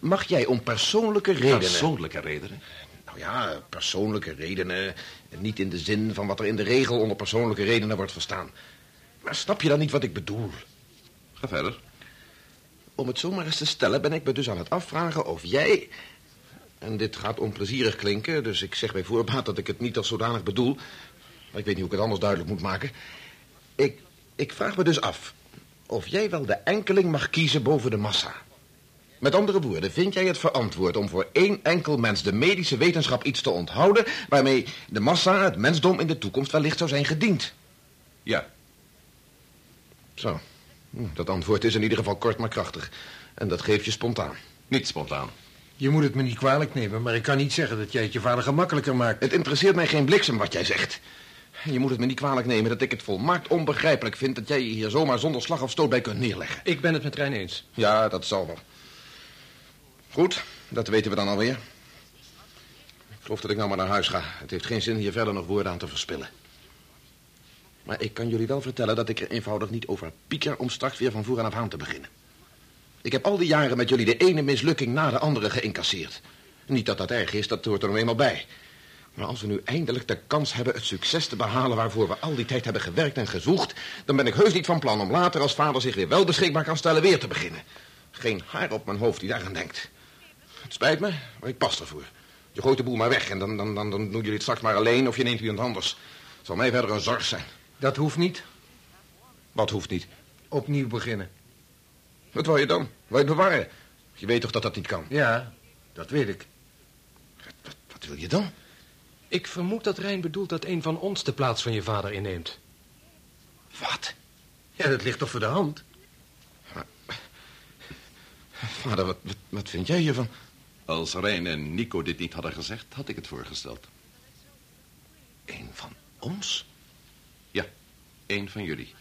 Mag jij om persoonlijke redenen... Persoonlijke redenen? Nou ja, persoonlijke redenen. Niet in de zin van wat er in de regel onder persoonlijke redenen wordt verstaan. Maar snap je dan niet wat ik bedoel? Ga verder. Om het zomaar eens te stellen ben ik me dus aan het afvragen of jij... En dit gaat onplezierig klinken, dus ik zeg bij voorbaat dat ik het niet als zodanig bedoel. Maar ik weet niet hoe ik het anders duidelijk moet maken. Ik, ik vraag me dus af of jij wel de enkeling mag kiezen boven de massa. Met andere woorden, vind jij het verantwoord om voor één enkel mens de medische wetenschap iets te onthouden... waarmee de massa, het mensdom in de toekomst wellicht zou zijn gediend? Ja. Zo, Hm, dat antwoord is in ieder geval kort maar krachtig. En dat geef je spontaan. Niet spontaan. Je moet het me niet kwalijk nemen, maar ik kan niet zeggen dat jij het je vader gemakkelijker maakt. Het interesseert mij geen bliksem wat jij zegt. Je moet het me niet kwalijk nemen dat ik het volmaakt onbegrijpelijk vind... dat jij je hier zomaar zonder slag of stoot bij kunt neerleggen. Ik ben het met Rijn eens. Ja, dat zal wel. Goed, dat weten we dan alweer. Ik geloof dat ik nou maar naar huis ga. Het heeft geen zin hier verder nog woorden aan te verspillen. Maar ik kan jullie wel vertellen dat ik er eenvoudig niet over pieker... om straks weer van voren af aan te beginnen. Ik heb al die jaren met jullie de ene mislukking na de andere geïncasseerd. Niet dat dat erg is, dat hoort er nog eenmaal bij. Maar als we nu eindelijk de kans hebben het succes te behalen... waarvoor we al die tijd hebben gewerkt en gezocht... dan ben ik heus niet van plan om later als vader zich weer wel beschikbaar kan stellen... weer te beginnen. Geen haar op mijn hoofd die daaraan denkt. Het spijt me, maar ik pas ervoor. Je gooit de boel maar weg en dan, dan, dan, dan doen jullie het straks maar alleen... of je neemt iemand anders. Het zal mij verder een zorg zijn. Dat hoeft niet. Wat hoeft niet? Opnieuw beginnen. Wat wil je dan? Wil je het bewaren? Je weet toch dat dat niet kan? Ja, dat weet ik. Wat, wat wil je dan? Ik vermoed dat Rijn bedoelt dat een van ons de plaats van je vader inneemt. Wat? Ja, dat ligt toch voor de hand? Vader, wat, wat, wat vind jij hiervan? Als Rijn en Nico dit niet hadden gezegd, had ik het voorgesteld. Een van ons? Ja, één van jullie.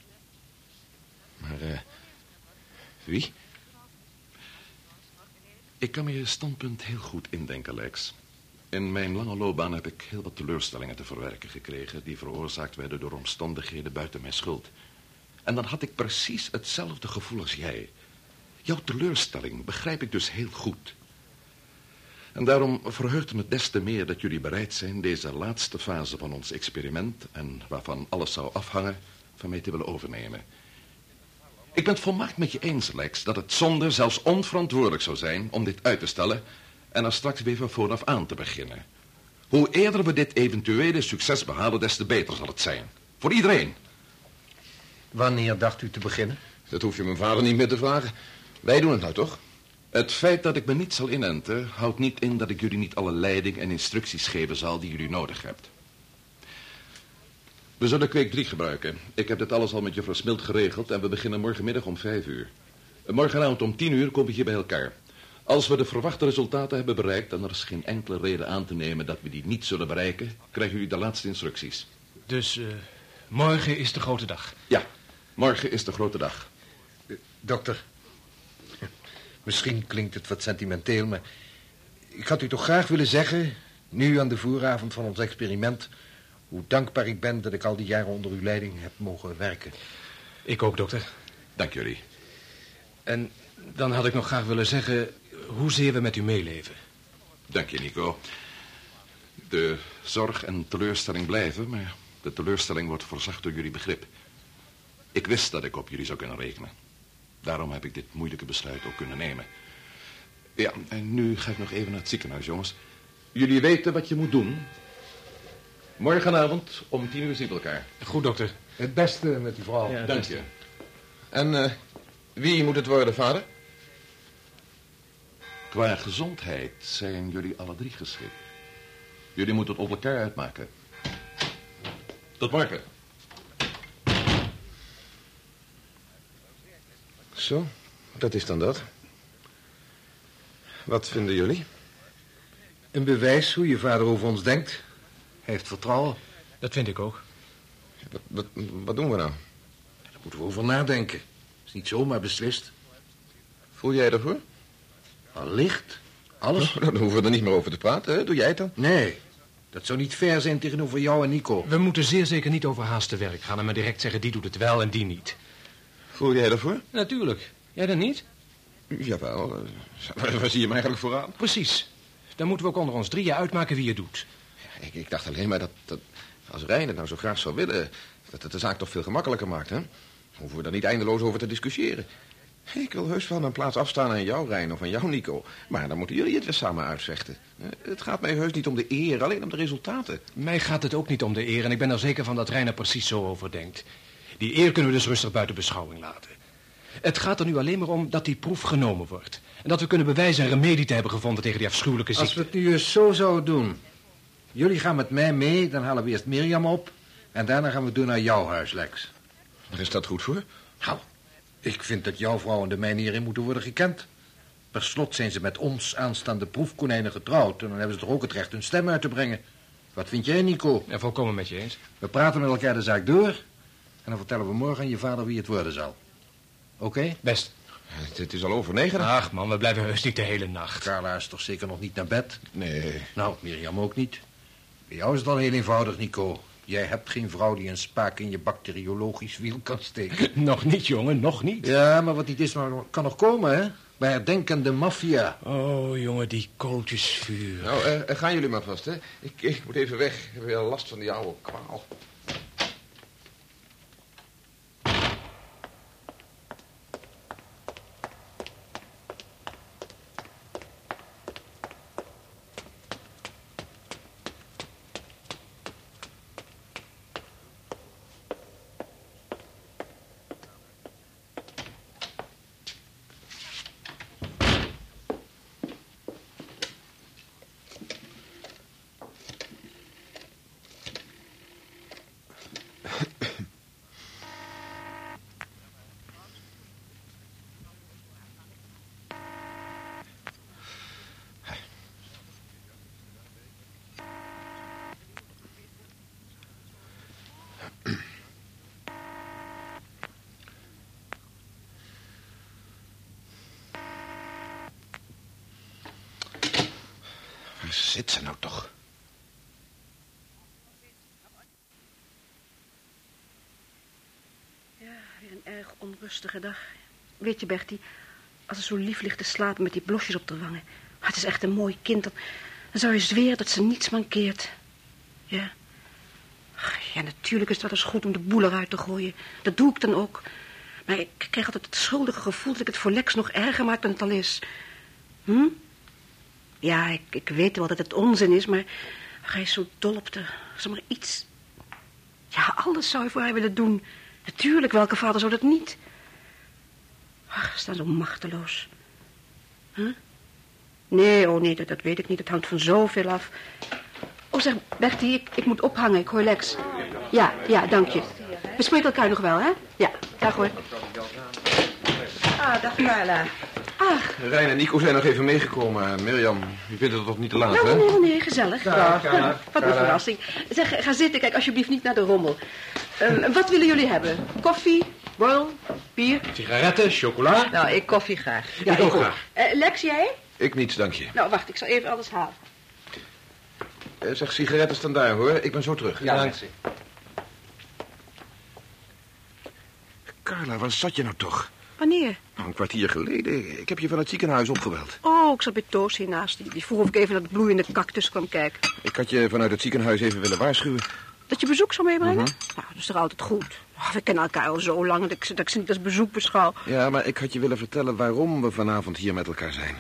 Maar, eh... wie? Ik kan me je standpunt heel goed indenken, Lex. In mijn lange loopbaan heb ik heel wat teleurstellingen te verwerken gekregen... die veroorzaakt werden door omstandigheden buiten mijn schuld. En dan had ik precies hetzelfde gevoel als jij. Jouw teleurstelling begrijp ik dus heel goed. En daarom verheugt het me des te meer dat jullie bereid zijn... deze laatste fase van ons experiment... en waarvan alles zou afhangen, van mij te willen overnemen... Ik ben het volmaakt met je eens, Lex, dat het zonde zelfs onverantwoordelijk zou zijn om dit uit te stellen en er straks weer van vooraf aan te beginnen. Hoe eerder we dit eventuele succes behalen, des te beter zal het zijn. Voor iedereen. Wanneer dacht u te beginnen? Dat hoef je mijn vader niet meer te vragen. Wij doen het nou toch? Het feit dat ik me niet zal inenten, houdt niet in dat ik jullie niet alle leiding en instructies geven zal die jullie nodig hebt. We zullen kweek 3 gebruiken. Ik heb dit alles al met juffrouw Smilt geregeld en we beginnen morgenmiddag om 5 uur. Morgenavond om 10 uur kom ik hier bij elkaar. Als we de verwachte resultaten hebben bereikt en er is geen enkele reden aan te nemen dat we die niet zullen bereiken, krijgen jullie de laatste instructies. Dus eh, morgen is de grote dag. Ja, morgen is de grote dag. Dokter, misschien klinkt het wat sentimenteel, maar ik had u toch graag willen zeggen, nu aan de vooravond van ons experiment, hoe dankbaar ik ben dat ik al die jaren onder uw leiding heb mogen werken. Ik ook, dokter. Dank jullie. En dan had ik nog graag willen zeggen hoezeer we met u meeleven. Dank je, Nico. De zorg en teleurstelling blijven, maar de teleurstelling wordt verzacht door jullie begrip. Ik wist dat ik op jullie zou kunnen rekenen. Daarom heb ik dit moeilijke besluit ook kunnen nemen. Ja, en nu ga ik nog even naar het ziekenhuis, jongens. Jullie weten wat je moet doen. Morgenavond om tien uur zien we elkaar. Goed, dokter. Het beste met die vrouw. Ja, Dank je. En eh, wie moet het worden, vader? Qua gezondheid zijn jullie alle drie geschikt. Jullie moeten het op elkaar uitmaken. Tot morgen. Zo, dat is dan dat. Wat vinden jullie? Een bewijs hoe je vader over ons denkt. Hij heeft vertrouwen. Dat vind ik ook. Wat, wat, wat doen we nou? Daar moeten we over nadenken. Is niet zomaar beslist. Voel jij ervoor? Allicht. Alles? Dan hoeven we er niet meer over te praten, hè? Doe jij het dan? Nee, dat zou niet fair zijn tegenover jou en Nico. We moeten zeer zeker niet over haast te werk gaan en maar direct zeggen die doet het wel en die niet. Voel jij ervoor? Natuurlijk. Jij dan niet? Jawel. eh, Waar zie je me eigenlijk vooraan? Precies. Dan moeten we ook onder ons drieën uitmaken wie het doet. Ik, ik dacht alleen maar dat, dat als Rijn het nou zo graag zou willen... dat het de zaak toch veel gemakkelijker maakt, hè? Hoeven we daar niet eindeloos over te discussiëren. Ik wil heus wel mijn plaats afstaan aan jou, Rijn, of aan jou, Nico. Maar dan moeten jullie het weer samen uitvechten. Eh, Het gaat mij heus niet om de eer, alleen om de resultaten. Mij gaat het ook niet om de eer en ik ben er zeker van dat Rijn er precies zo over denkt. Die eer kunnen we dus rustig buiten beschouwing laten. Het gaat er nu alleen maar om dat die proef genomen wordt. En dat we kunnen bewijzen een remedie te hebben gevonden tegen die afschuwelijke Als ziekte. we het nu eens zo zouden doen. Jullie gaan met mij mee, dan halen we eerst Mirjam op. En daarna gaan we door naar jouw huis, Lex. Waar is dat goed voor? Nou, ik vind dat jouw vrouw en de mijne hierin moeten worden gekend. Per slot zijn ze met ons aanstaande proefkonijnen getrouwd... en dan hebben ze toch ook het recht hun stem uit te brengen. Wat vind jij, Nico? Ja, volkomen met je eens. We praten met elkaar de zaak door... en dan vertellen we morgen aan je vader wie het worden zal. Oké? Best. Het, het is al over negen. Ach man, we blijven heus niet de hele nacht. Carla is toch zeker nog niet naar bed? Nee. Nou, Mirjam ook niet. Bij jou is het al heel eenvoudig, Nico. Jij hebt geen vrouw die een spaak in je bacteriologisch wiel kan steken. Nog niet, jongen, nog niet. Ja, maar wat niet is, maar kan nog komen, hè? Bij herdenkende maffia. Oh, jongen, die kooltjesvuur. Nou, eh, gaan jullie maar vast, hè. Ik, ik moet even weg. Ik heb weer last van die oude kwaal. Waar zit ze nou toch? Ja, een erg onrustige dag. Weet je, Bertie, als ze zo lief ligt te slapen met die blosjes op de wangen. Het is echt een mooi kind. Dan, zou je zweren dat ze niets mankeert. Ja. Ja, natuurlijk is het wel eens goed om de boel eruit te gooien. Dat doe ik dan ook. Maar ik krijg altijd het schuldige gevoel dat ik het voor Lex nog erger maak dan het al is. Hm? Ja, ik, ik weet wel dat het onzin is, maar hij is zo dol op de... Zeg maar iets... Ja, alles zou je voor haar willen doen. Natuurlijk, welke vader zou dat niet? Ach, staan zo machteloos. Huh? Nee, oh nee, dat, dat weet ik niet. Het hangt van zoveel af. Oh, zeg, Bertie, ik, ik moet ophangen. Ik hoor Lex. Ja, ja, dank je. We spreken elkaar nog wel, hè? Ja, dag hoor. Ah, dag Carla. Ach, Rijn en Nico zijn nog even meegekomen. Mirjam, je vindt het toch niet te laat, nou, hè? nee, nee, nee, gezellig. Dag, Carla. Ja, Wat een verrassing. Zeg, ga zitten. Kijk alsjeblieft niet naar de rommel. Ehm, wat willen jullie hebben? Koffie, borrel, bier? Sigaretten, chocola. Nou, ik koffie graag. Ja, Ik ook graag. Eh, Lex, jij? Ik niets, dank je. Nou, wacht, ik zal even alles halen. Eh, zeg, sigaretten staan daar, hoor. Ik ben zo terug. Ja, merci. Carla, waar zat je nou toch? Wanneer? Nou, een kwartier geleden. Ik heb je van het ziekenhuis opgebeld. Oh, ik zat bij Toos hiernaast. Die, die vroeg of ik even naar de bloeiende cactus kwam kijken. Ik had je vanuit het ziekenhuis even willen waarschuwen. Dat je bezoek zou meebrengen? Mhm. Nou, dat is toch altijd goed. Oh, we kennen elkaar al zo lang dat ik, ze- dat ik ze niet als bezoek beschouw. Ja, maar ik had je willen vertellen waarom we vanavond hier met elkaar zijn.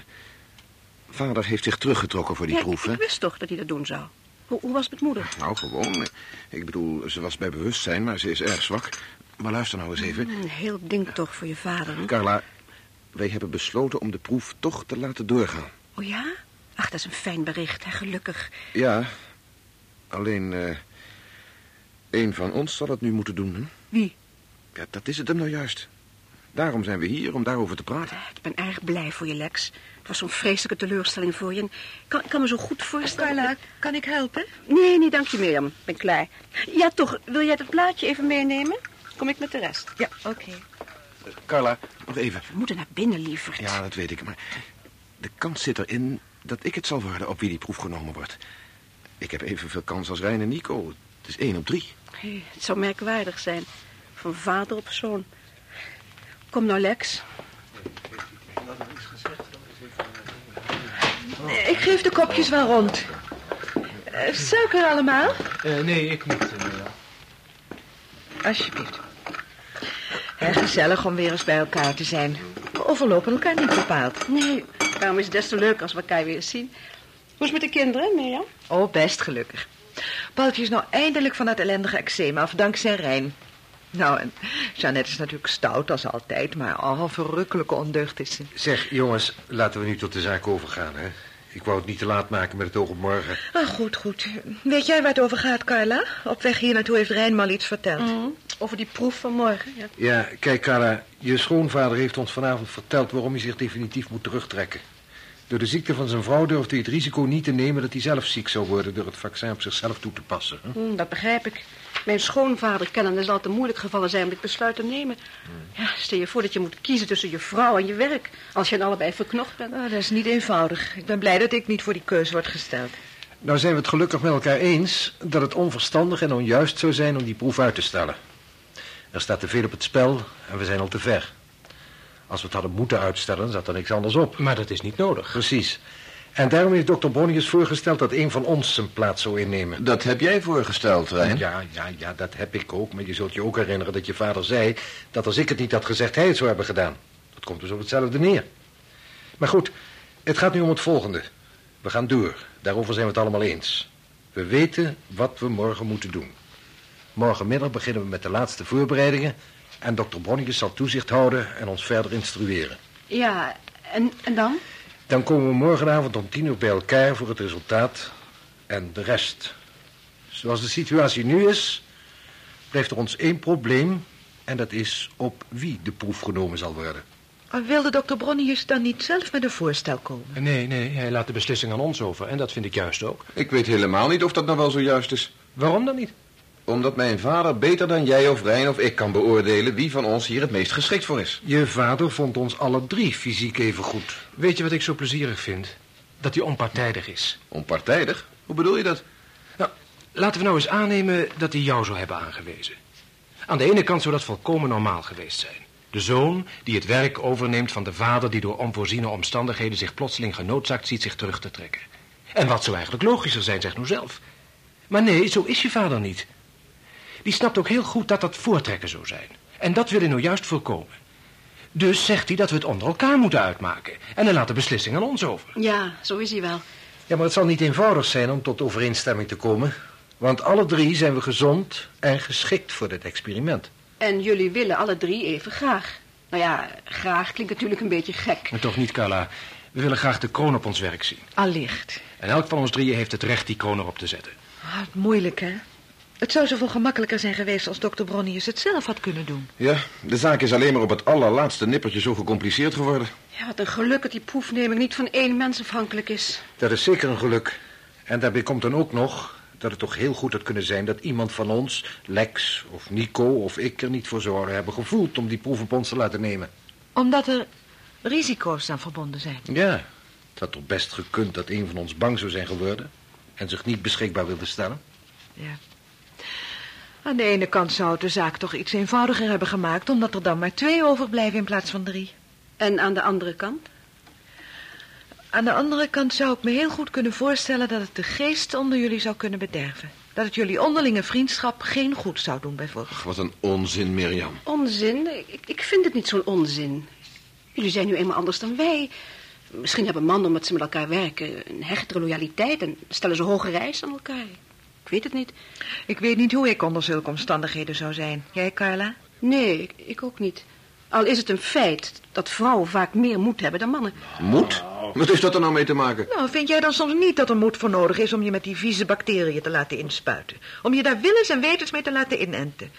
Vader heeft zich teruggetrokken voor die ja, proef, ik, hè? ik wist toch dat hij dat doen zou. Hoe, hoe was het met moeder? Nou, gewoon. Ik bedoel, ze was bij bewustzijn, maar ze is erg zwak. Maar luister nou eens even. Een heel ding toch voor je vader, hè? Carla, wij hebben besloten om de proef toch te laten doorgaan. Oh ja? Ach, dat is een fijn bericht, hè, gelukkig. Ja, alleen... eh een van ons zal het nu moeten doen, hè? Wie? Ja, dat is het hem nou juist. Daarom zijn we hier, om daarover te praten. Ik ben erg blij voor je, Lex. Het was zo'n vreselijke teleurstelling voor je. En ik kan, kan me zo goed voorstellen... Carla, kan ik helpen? Nee, nee, dank je, Mirjam. Ik ben klaar. Ja, toch, wil jij dat plaatje even meenemen? Kom ik met de rest. Ja, oké. Carla, nog even. We moeten naar binnen, lieverd. Ja, dat weet ik, maar de kans zit erin dat ik het zal worden op wie die proef genomen wordt. Ik heb evenveel kans als Rijn en Nico. Het is één op drie. Hey, het zou merkwaardig zijn. Van vader op zoon. Kom nou, Lex. Ik geef de kopjes wel rond. Eh, suiker allemaal? Eh, nee, ik niet. eh, Alsjeblieft. Heel gezellig om weer eens bij elkaar te zijn. We overlopen elkaar niet bepaald. Nee, daarom is het des te leuk als we elkaar weer eens zien. Hoe is het met de kinderen, Mirjam? Oh, best gelukkig. Paultje is nou eindelijk van dat ellendige eczeem af, dankzij Rijn. Nou, en Jeannette is natuurlijk stout als altijd, maar oh, verrukkelijke ondeugd is ze. Zeg, jongens, laten we nu tot de zaak overgaan, hè. Ik wou het niet te laat maken met het oog op morgen. Ah, goed, goed. Weet jij waar het over gaat, Carla? Op weg hier naartoe heeft Rijn me al iets verteld. Mhm. Over die proef van morgen, ja. Ja, kijk, Carla, je schoonvader heeft ons vanavond verteld waarom hij zich definitief moet terugtrekken. Door de ziekte van zijn vrouw durfde hij het risico niet te nemen dat hij zelf ziek zou worden door het vaccin op zichzelf toe te passen. Hè? Hm, dat begrijp ik. Mijn schoonvader kennen is al te moeilijk gevallen zijn om dit besluit te nemen. Ja, stel je voor dat je moet kiezen tussen je vrouw en je werk... als je aan allebei verknocht bent. Ah, dat is niet eenvoudig. Ik ben blij dat ik niet voor die keuze word gesteld. Nou zijn we het gelukkig met elkaar eens dat het onverstandig en onjuist zou zijn om die proef uit te stellen. Er staat te veel op het spel en we zijn al te ver. Als we het hadden moeten uitstellen, zat er niks anders op. Maar dat is niet nodig. Precies. En daarom heeft dokter Bonius voorgesteld dat een van ons zijn plaats zou innemen. Dat heb jij voorgesteld, Rijn. Ja, ja, ja, dat heb ik ook. Maar je zult je ook herinneren dat je vader zei... dat als ik het niet had gezegd, hij het zou hebben gedaan. Dat komt dus op hetzelfde neer. Maar goed, het gaat nu om het volgende. We gaan door. Daarover zijn we het allemaal eens. We weten wat we morgen moeten doen. Morgenmiddag beginnen we met de laatste voorbereidingen... en dokter Bonnetjes zal toezicht houden en ons verder instrueren. Ja, en, en dan? Dan komen we morgenavond om tien uur bij elkaar voor het resultaat en de rest. Zoals de situatie nu is, blijft er ons één probleem... en dat is op wie de proef genomen zal worden. Maar wilde dokter Bronnius dan niet zelf met een voorstel komen? Nee, nee, hij laat de beslissing aan ons over. En dat vind ik juist ook. Ik weet helemaal niet of dat nou wel zo juist is. Waarom dan niet? Omdat mijn vader beter dan jij of Rijn of ik kan beoordelen... wie van ons hier het meest geschikt voor is. Je vader vond ons alle drie fysiek even goed. Weet je wat ik zo plezierig vind? Dat hij onpartijdig is. Onpartijdig? Hoe bedoel je dat? Nou, laten we nou eens aannemen dat hij jou zou hebben aangewezen. Aan de ene kant zou dat volkomen normaal geweest zijn. De zoon die het werk overneemt van de vader die door onvoorziene omstandigheden zich plotseling genoodzaakt ziet zich terug te trekken. En wat zou eigenlijk logischer zijn, zeg nou zelf. Maar nee, zo is je vader niet. Die snapt ook heel goed dat dat voortrekken zou zijn. En dat wil hij nou juist voorkomen. Dus zegt hij dat we het onder elkaar moeten uitmaken. En hij laat de beslissing aan ons over. Ja, zo is hij wel. Ja, maar het zal niet eenvoudig zijn om tot overeenstemming te komen. Want alle drie zijn we gezond en geschikt voor dit experiment. En jullie willen alle drie even graag. Nou ja, graag klinkt natuurlijk een beetje gek. Maar toch niet, Carla. We willen graag de kroon op ons werk zien. Allicht. En elk van ons drieën heeft het recht die kroon erop te zetten. Ah, moeilijk, hè? Het zou zoveel gemakkelijker zijn geweest als dokter Bronnius het zelf had kunnen doen. Ja, de zaak is alleen maar op het allerlaatste nippertje zo gecompliceerd geworden. Ja, wat een geluk dat die proefneming niet van één mens afhankelijk is. Dat is zeker een geluk. En daarbij komt dan ook nog dat het toch heel goed had kunnen zijn... dat iemand van ons, Lex of Nico of ik er niet voor zouden hebben gevoeld... om die proef op ons te laten nemen. Omdat er risico's aan verbonden zijn. Ja, het had toch best gekund dat een van ons bang zou zijn geworden... en zich niet beschikbaar wilde stellen. Ja. Aan de ene kant zou het de zaak toch iets eenvoudiger hebben gemaakt... omdat er dan maar twee overblijven in plaats van drie. En aan de andere kant? Aan de andere kant zou ik me heel goed kunnen voorstellen... dat het de geest onder jullie zou kunnen bederven. Dat het jullie onderlinge vriendschap geen goed zou doen, bijvoorbeeld. Wat een onzin, Mirjam. Onzin? Ik, ik vind het niet zo'n onzin. Jullie zijn nu eenmaal anders dan wij. Misschien hebben mannen, omdat ze met elkaar werken, een hechtere loyaliteit... en stellen ze hoge reis aan elkaar. Ik weet het niet. Ik weet niet hoe ik onder zulke omstandigheden zou zijn. Jij, Carla? Nee, ik, ik ook niet. Al is het een feit dat vrouwen vaak meer moed hebben dan mannen. Moed? Wat heeft dat er nou mee te maken? Nou, vind jij dan soms niet dat er moed voor nodig is om je met die vieze bacteriën te laten inspuiten? Om je daar willens en wetens mee te laten inenten?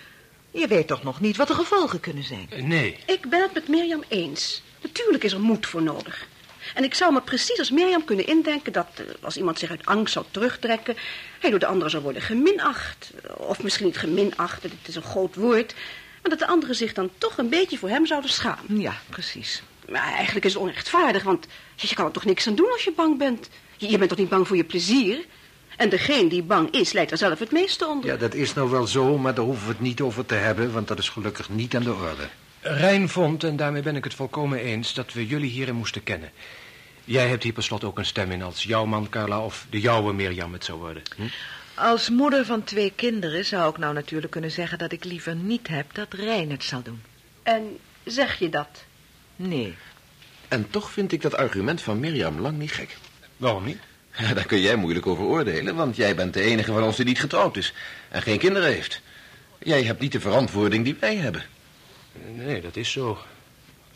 Je weet toch nog niet wat de gevolgen kunnen zijn? Nee. Ik ben het met Mirjam eens. Natuurlijk is er moed voor nodig. En ik zou me precies als Mirjam kunnen indenken dat eh, als iemand zich uit angst zou terugtrekken, hij door de anderen zou worden geminacht. Of misschien niet geminacht, het is een groot woord, maar dat de anderen zich dan toch een beetje voor hem zouden schamen. Ja, precies. Maar eigenlijk is het onrechtvaardig, want je kan er toch niks aan doen als je bang bent. Je, je bent toch niet bang voor je plezier? En degene die bang is, leidt er zelf het meeste onder. Ja, dat is nou wel zo, maar daar hoeven we het niet over te hebben... want dat is gelukkig niet aan de orde. Rijn vond, en daarmee ben ik het volkomen eens, dat we jullie hierin moesten kennen. Jij hebt hier per slot ook een stem in als jouw man, Carla, of de jouwe Mirjam het zou worden. Hm? Als moeder van twee kinderen zou ik nou natuurlijk kunnen zeggen dat ik liever niet heb dat Rijn het zal doen. En zeg je dat? Nee. En toch vind ik dat argument van Mirjam lang niet gek. Waarom niet? Ja, daar kun jij moeilijk over oordelen, want jij bent de enige van ons die niet getrouwd is en geen kinderen heeft. Jij hebt niet de verantwoording die wij hebben. Nee, dat is zo.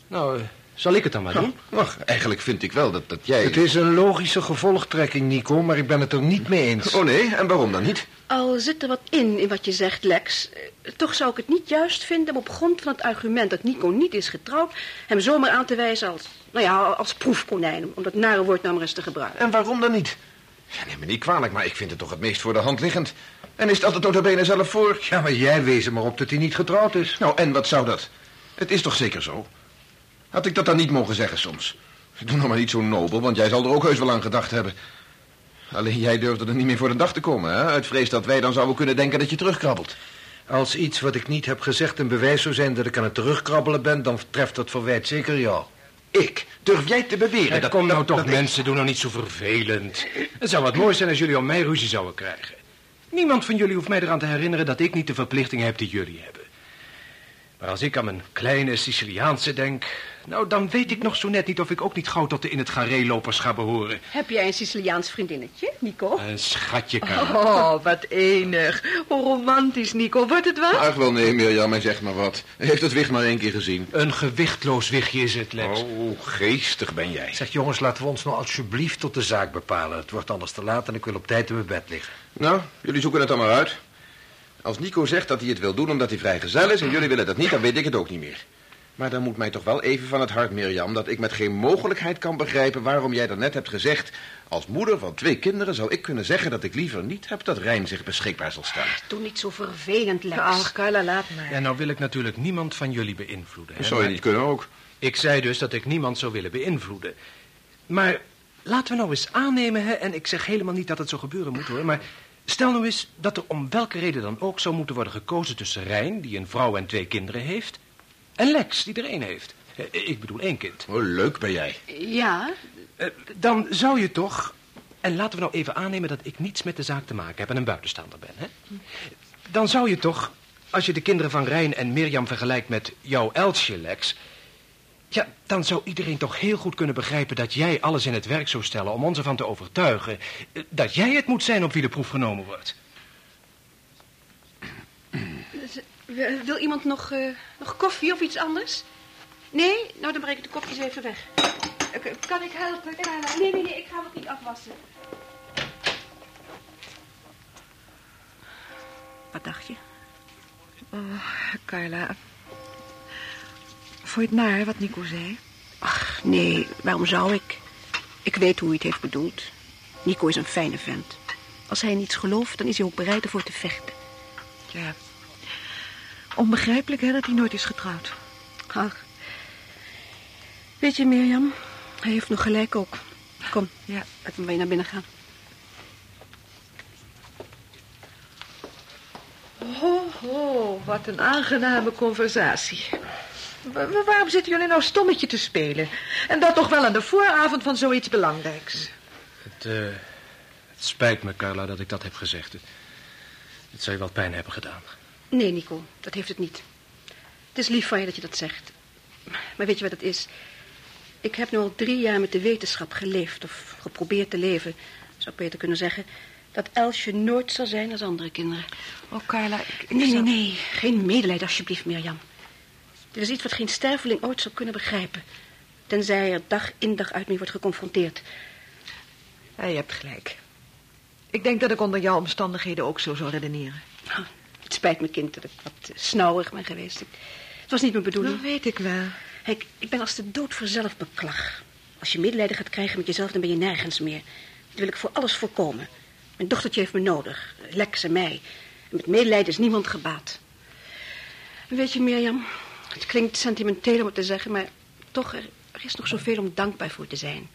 Nou, eh, zal ik het dan maar doen? Wacht, eigenlijk vind ik wel dat, dat jij... Het is een logische gevolgtrekking, Nico, maar ik ben het er niet mee eens. Oh nee, en waarom dan niet? Al zit er wat in, in wat je zegt, Lex. eh, Toch zou ik het niet juist vinden om op grond van het argument dat Nico niet is getrouwd... hem zomaar aan te wijzen als, nou ja, als proefkonijn, om dat nare woord nou maar eens te gebruiken. En waarom dan niet? Ja, neem me niet kwalijk, maar ik vind het toch het meest voor de hand liggend. En is dat het nota bene zelf voor? Ja, maar jij wees er maar op dat hij niet getrouwd is. Nou, en wat zou dat? Het is toch zeker zo? Had ik dat dan niet mogen zeggen soms? Doe nou maar niet zo nobel, want jij zal er ook heus wel aan gedacht hebben. Alleen jij durfde er niet meer voor de dag te komen, hè? Uit vrees dat wij dan zouden kunnen denken dat je terugkrabbelt. Als iets wat ik niet heb gezegd een bewijs zou zijn dat ik aan het terugkrabbelen ben... dan treft dat verwijt zeker jou. Ik? Durf jij te beweren Ja, dat... kom nou dat- toch, dat ik- mensen, doe nou niet zo vervelend. Het zou wat mooi zijn als jullie om mij ruzie zouden krijgen. Niemand van jullie hoeft mij eraan te herinneren dat ik niet de verplichtingen heb die jullie hebben. Maar als ik aan mijn kleine Siciliaanse denk... nou, dan weet ik nog zo net niet of ik ook niet gauw tot de in het garé-lopers ga behoren. Heb jij een Siciliaans vriendinnetje, Nico? Een schatje, Carla. Oh, wat enig. Hoe romantisch, Nico. Wordt het wat? Ach, wel nee, Mirjam, en zeg maar wat. Heeft het wicht maar één keer gezien. Een gewichtloos wichtje is het, Lex. Oh, geestig ben jij. Zeg, jongens, laten we ons nou alsjeblieft tot de zaak bepalen. Het wordt anders te laat en ik wil op tijd in mijn bed liggen. Nou, jullie zoeken het dan maar uit. Als Nico zegt dat hij het wil doen omdat hij vrijgezel is... en jullie willen dat niet, dan weet ik het ook niet meer. Maar dan moet mij toch wel even van het hart, Mirjam... dat ik met geen mogelijkheid kan begrijpen waarom jij daarnet hebt gezegd... als moeder van twee kinderen zou ik kunnen zeggen dat ik liever niet heb... dat Rijn zich beschikbaar zal staan. Doe niet zo vervelend, Lex. Ach, Carla, laat maar. En nou wil ik natuurlijk niemand van jullie beïnvloeden. hè, Dat zou je niet kunnen ook. Ik zei dus dat ik niemand zou willen beïnvloeden. Maar laten we nou eens aannemen, hè, en ik zeg helemaal niet dat het zo gebeuren moet hoor, maar stel nou eens dat er om welke reden dan ook zou moeten worden gekozen tussen Rijn, die een vrouw en twee kinderen heeft, en Lex, die er één heeft. Eh, Ik bedoel één kind. Oh, leuk ben jij. Ja, Eh, Dan zou je toch, en laten we nou even aannemen dat ik niets met de zaak te maken heb en een buitenstaander ben, hè? Dan zou je toch, als je de kinderen van Rijn en Mirjam vergelijkt met jouw Elsje, Lex... Ja, dan zou iedereen toch heel goed kunnen begrijpen dat jij alles in het werk zou stellen om ons ervan te overtuigen eh, dat jij het moet zijn op wie de proef genomen wordt. wil iemand nog, eh, nog koffie of iets anders? Nee? Nou, dan breng ik de kopjes even weg. Eh, Kan ik helpen, Carla? Nee, nee, nee, ik ga het niet afwassen. Wat dacht je? Carla. Vond je het naar wat Nico zei? Ach, nee, waarom zou ik? Ik weet hoe hij het heeft bedoeld. Nico is een fijne vent. Als hij in iets gelooft, dan is hij ook bereid ervoor te vechten. Ja. Onbegrijpelijk, hè, dat hij nooit is getrouwd. Ach. Weet je, Mirjam, hij heeft nog gelijk ook. Kom, Ja. laten we naar binnen gaan. Ho, ho, wat een aangename conversatie. Wa- wa- waarom zitten jullie nou stommetje te spelen? En dat toch wel aan de vooravond van zoiets belangrijks. Het, eh, het spijt me, Carla, dat ik dat heb gezegd. Het, het zou je wel pijn hebben gedaan. Nee, Nico, dat heeft het niet. Het is lief van je dat je dat zegt. Maar weet je wat het is? Ik heb nu al drie jaar met de wetenschap geleefd, of geprobeerd te leven. Zou ik beter kunnen zeggen dat Elsje nooit zal zijn als andere kinderen. Oh, Carla, ik, ik Nee, nee, nee. Geen medelijden, alsjeblieft, Mirjam. Dit is iets wat geen sterveling ooit zou kunnen begrijpen. Tenzij er dag in dag uit mee wordt geconfronteerd. Ja, je hebt gelijk. Ik denk dat ik onder jouw omstandigheden ook zo zou redeneren. Oh, het spijt me, kind, dat ik wat snauwig ben geweest. Ik- het was niet mijn bedoeling. Dat weet ik wel. Ik, ik ben als de dood voor zelf beklag. Als je medelijden gaat krijgen met jezelf, dan ben je nergens meer. Dat wil ik voor alles voorkomen. Mijn dochtertje heeft me nodig. Lex en mij. En met medelijden is niemand gebaat. Weet je, Mirjam, het klinkt sentimenteel om het te zeggen, maar toch, er, er is nog zoveel om dankbaar voor te zijn.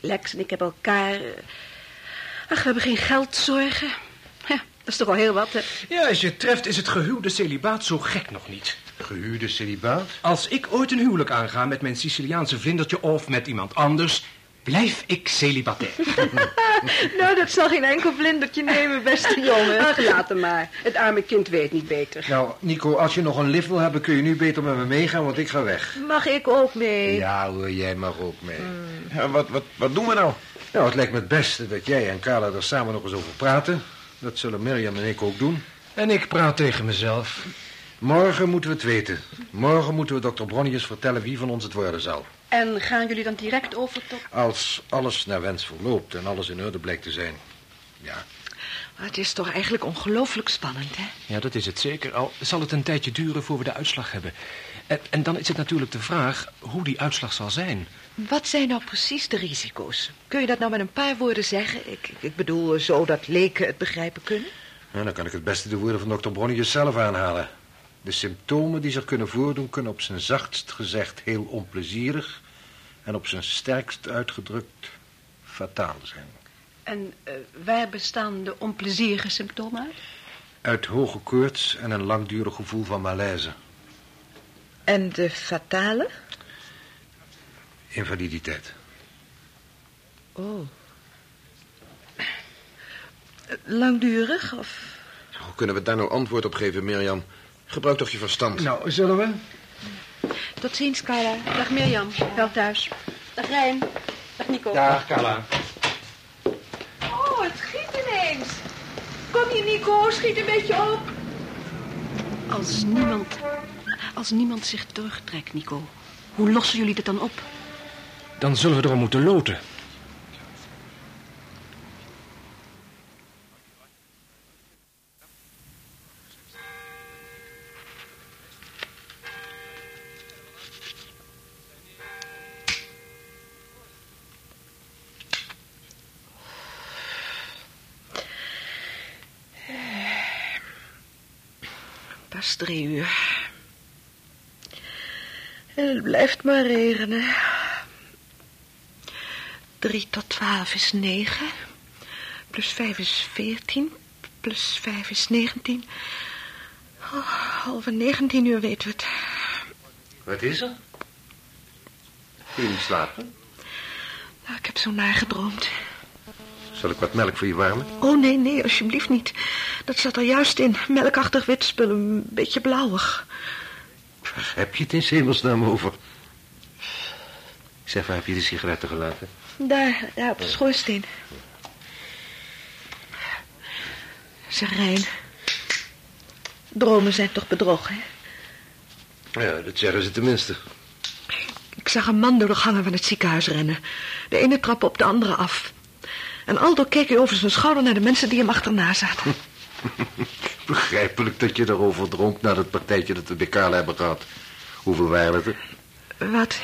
Lex en ik hebben elkaar... eh, Ach, we hebben geen geldzorgen. Ja, dat is toch al heel wat, hè? Ja, als je het treft is het gehuwde celibaat zo gek nog niet. Gehuurde celibaat? Als ik ooit een huwelijk aanga met mijn Siciliaanse vlindertje of met iemand anders... blijf ik celibatair. nou, dat zal geen enkel vlindertje nemen, beste jongen. Ach, laat hem maar. Het arme kind weet niet beter. Nou, Nico, als je nog een lift wil hebben, kun je nu beter met me meegaan, want ik ga weg. Mag ik ook mee? Ja hoor, jij mag ook mee. Ja, wat, wat, wat doen we nou? Nou, het lijkt me het beste dat jij en Carla er samen nog eens over praten. Dat zullen Mirjam en ik ook doen. En ik praat tegen mezelf. Morgen moeten we het weten. Morgen moeten we dokter Bronnius vertellen wie van ons het worden zal. En gaan jullie dan direct over tot... Als alles naar wens verloopt en alles in orde blijkt te zijn. Ja, Maar Het is toch eigenlijk ongelooflijk spannend, hè? Ja, dat is het zeker. Al zal het een tijdje duren voor we de uitslag hebben. En, en dan is het natuurlijk de vraag hoe die uitslag zal zijn. Wat zijn nou precies de risico's? Kun je dat nou met een paar woorden zeggen? Ik, ik, bedoel, zo dat leken het begrijpen kunnen. nou, dan kan ik het beste de woorden van dokter Bronnius zelf aanhalen. De symptomen die zich kunnen voordoen kunnen op zijn zachtst gezegd heel onplezierig... en op zijn sterkst uitgedrukt fataal zijn. En eh, waar bestaan de onplezierige symptomen uit? Uit hoge koorts en een langdurig gevoel van malaise. En de fatale? Invaliditeit. Oh. Langdurig of... Hoe kunnen we daar nou antwoord op geven, Mirjam? Gebruik toch je verstand. Nou, zullen we? Tot ziens, Carla. Dag Mirjam, wel thuis. Dag Rijn. Dag Nico. Dag, Carla. Oh, het schiet ineens. Kom je, Nico, schiet een beetje op. Als niemand... Als niemand zich terugtrekt, Nico... Hoe lossen jullie dit dan op? Dan zullen we erom moeten loten. Pas drie uur. En het blijft maar regenen. Drie tot twaalf is negen. Plus vijf is veertien. Plus vijf is negentien. Oh, over negentien uur weten we het. Wat is er? Kun je niet slapen? Nou, ik heb zo naar gedroomd. Zal ik wat melk voor je warmen? Oh, nee, nee, alsjeblieft niet. Dat zat er juist in. Melkachtig wit spul, een beetje blauwig. Waar heb je het in hemelsnaam over? Zeg, waar heb je de sigaretten gelaten? Daar, daar op de schoorsteen. Zeg, Rijn. Dromen zijn toch bedrog, hè? Ja, dat zeggen ze tenminste. Ik zag een man door de gangen van het ziekenhuis rennen. De ene trap op de andere af. En Aldo keek hij over zijn schouder naar de mensen die hem achterna zaten. Begrijpelijk dat je erover dronk na dat partijtje dat we bij Carla hebben gehad. Hoeveel waren het er? Wat?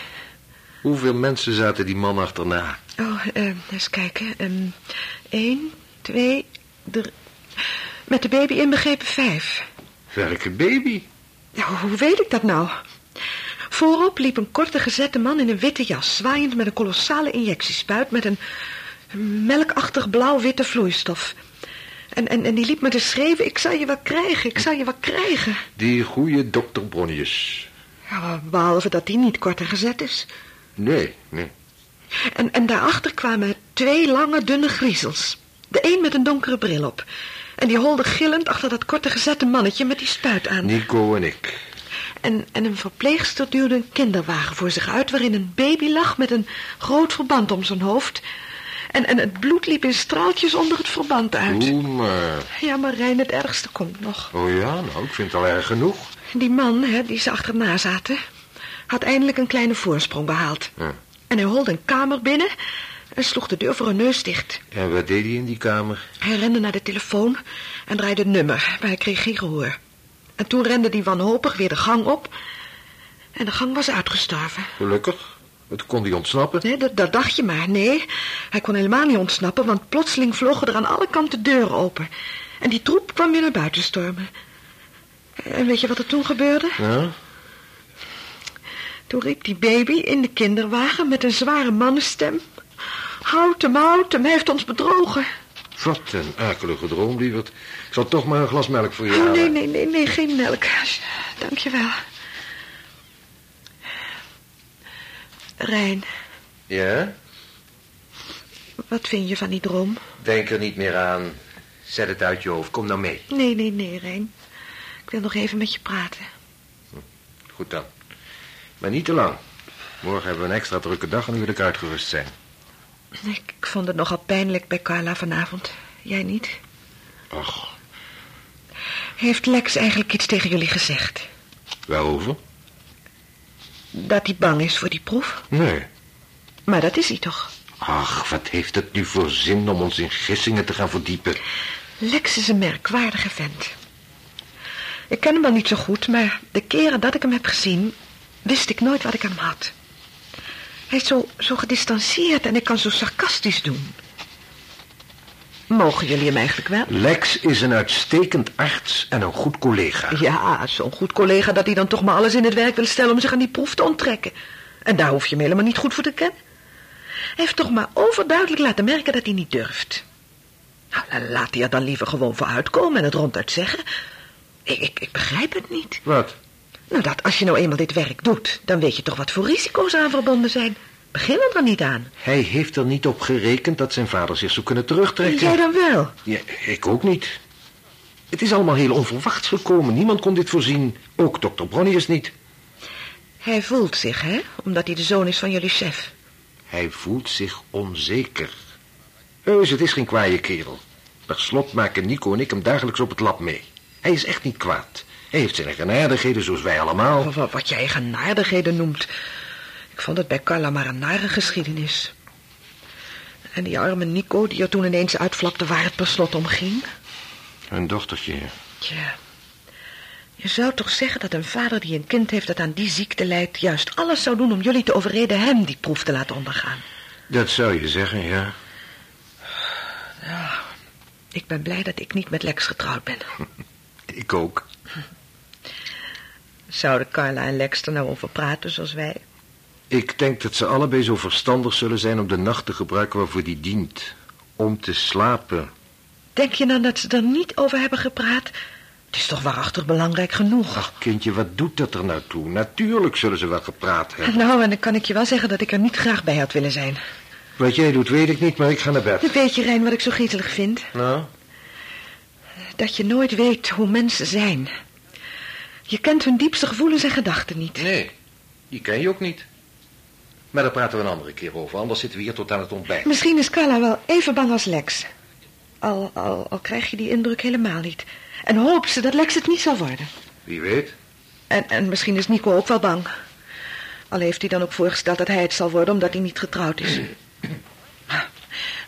Hoeveel mensen zaten die man achterna? Oh, eh, eens kijken. Eén, één, twee, drie... Met de baby inbegrepen vijf. Welke baby? Nou, hoe weet ik dat nou? Voorop liep een korte gezette man in een witte jas... zwaaiend met een kolossale injectiespuit... met een melkachtig blauw-witte vloeistof. En, en, en die liep me te schreeuwen... ik zal je wat krijgen, ik zal je wat krijgen. Die goede dokter Bronnius. Ja, behalve dat die niet kort en gezet is. Nee, nee. En, en daarachter kwamen twee lange, dunne griezels. De een met een donkere bril op. En die holde gillend achter dat korte gezette mannetje met die spuit aan. Nico en ik. En, en een verpleegster duwde een kinderwagen voor zich uit... waarin een baby lag met een groot verband om zijn hoofd. En, en het bloed liep in straaltjes onder het verband uit. Oeh, maar... Ja, maar Rijn, het ergste komt nog. Oh ja, nou, ik vind het al erg genoeg. Die man, hè, die ze achterna zaten... had eindelijk een kleine voorsprong behaald. Ja. En hij holde een kamer binnen... en sloeg de deur voor een neus dicht. En wat deed hij in die kamer? Hij rende naar de telefoon en draaide het nummer, maar hij kreeg geen gehoor. En toen rende hij wanhopig weer de gang op... en de gang was uitgestorven. Gelukkig. Het kon hij ontsnappen. Nee, dat, dat dacht je maar. Nee, hij kon helemaal niet ontsnappen... want plotseling vlogen er aan alle kanten deuren open. En die troep kwam weer naar buiten stormen. En weet je wat er toen gebeurde? Ja? Toen riep die baby in de kinderwagen met een zware mannenstem... Houd hem, houd hem, hij heeft ons bedrogen. Wat een akelige droom, lieverd. Ik zal toch maar een glas melk voor je Oh, halen. nee, nee, nee, nee, geen melk. Dank je wel. Rijn, Ja? Wat vind je van die droom? Denk er niet meer aan. Zet het uit je hoofd. Kom nou mee. Nee, nee, nee, Rijn. Ik wil nog even met je praten. Goed dan. Maar niet te lang. Morgen hebben we een extra drukke dag en wil ik uitgerust zijn. Ik, ik vond het nogal pijnlijk bij Carla vanavond. Jij niet? Och, Heeft Lex eigenlijk iets tegen jullie gezegd? waarover? Dat hij bang is voor die proef? Nee. Maar dat is hij toch? Ach, wat heeft het nu voor zin om ons in gissingen te gaan verdiepen? Lex is een merkwaardige vent. Ik ken hem wel niet zo goed, maar de keren dat ik hem heb gezien... wist ik nooit wat ik aan hem had. Hij is zo, zo gedistanceerd en ik kan zo sarcastisch doen. Mogen jullie hem eigenlijk wel? Lex is een uitstekend arts en een goed collega. Ja, zo'n goed collega dat hij dan toch maar alles in het werk wil stellen om zich aan die proef te onttrekken. En daar hoef je hem helemaal niet goed voor te kennen. Hij heeft toch maar overduidelijk laten merken dat hij niet durft. Nou, dan laat hij er dan liever gewoon voor uitkomen en het ronduit zeggen. Ik, ik, ik begrijp het niet. Wat? Nou, dat als je nou eenmaal dit werk doet, dan weet je toch wat voor risico's aan verbonden zijn. Begin er dan niet aan. Hij heeft er niet op gerekend dat zijn vader zich zou kunnen terugtrekken. Jij dan wel? Ja, ik ook niet. Het is allemaal heel onverwachts gekomen. Niemand kon dit voorzien. Ook dokter Bronius niet. Hij voelt zich, hè? Omdat hij de zoon is van jullie chef. Hij voelt zich onzeker. Heus, het is geen kwaaie kerel. Per slot maken Nico en ik hem dagelijks op het lab mee. Hij is echt niet kwaad. Hij heeft zijn eigenaardigheden zoals wij allemaal. Wat, wat jij genaardigheden noemt. Ik vond het bij Carla maar een nare geschiedenis. En die arme Nico die er toen ineens uitflapte waar het per slot om ging. Een dochtertje. Tja. Je zou toch zeggen dat een vader die een kind heeft dat aan die ziekte lijdt... juist alles zou doen om jullie te overreden hem die proef te laten ondergaan. Dat zou je zeggen, ja. Ik ben blij dat ik niet met Lex getrouwd ben. Ik ook. Zouden Carla en Lex er nou over praten zoals wij? Ik denk dat ze allebei zo verstandig zullen zijn om de nacht te gebruiken waarvoor die dient. Om te slapen. Denk je dan dat ze er niet over hebben gepraat? Het is toch waarachtig belangrijk genoeg. Ach, kindje, wat doet dat er nou toe? Natuurlijk zullen ze wel gepraat hebben. Nou, en dan kan ik je wel zeggen dat ik er niet graag bij had willen zijn. Wat jij doet, weet ik niet, maar ik ga naar bed. Weet je, Rijn, wat ik zo griezelig vind? Nou? Dat je nooit weet hoe mensen zijn. Je kent hun diepste gevoelens en gedachten niet. Nee, die ken je ook niet. Maar daar praten we een andere keer over, anders zitten we hier tot aan het ontbijt. Misschien is Carla wel even bang als Lex. Al, al, al krijg je die indruk helemaal niet. En hoopt ze dat Lex het niet zal worden. Wie weet. En, en misschien is Nico ook wel bang. Al heeft hij dan ook voorgesteld dat hij het zal worden omdat hij niet getrouwd is.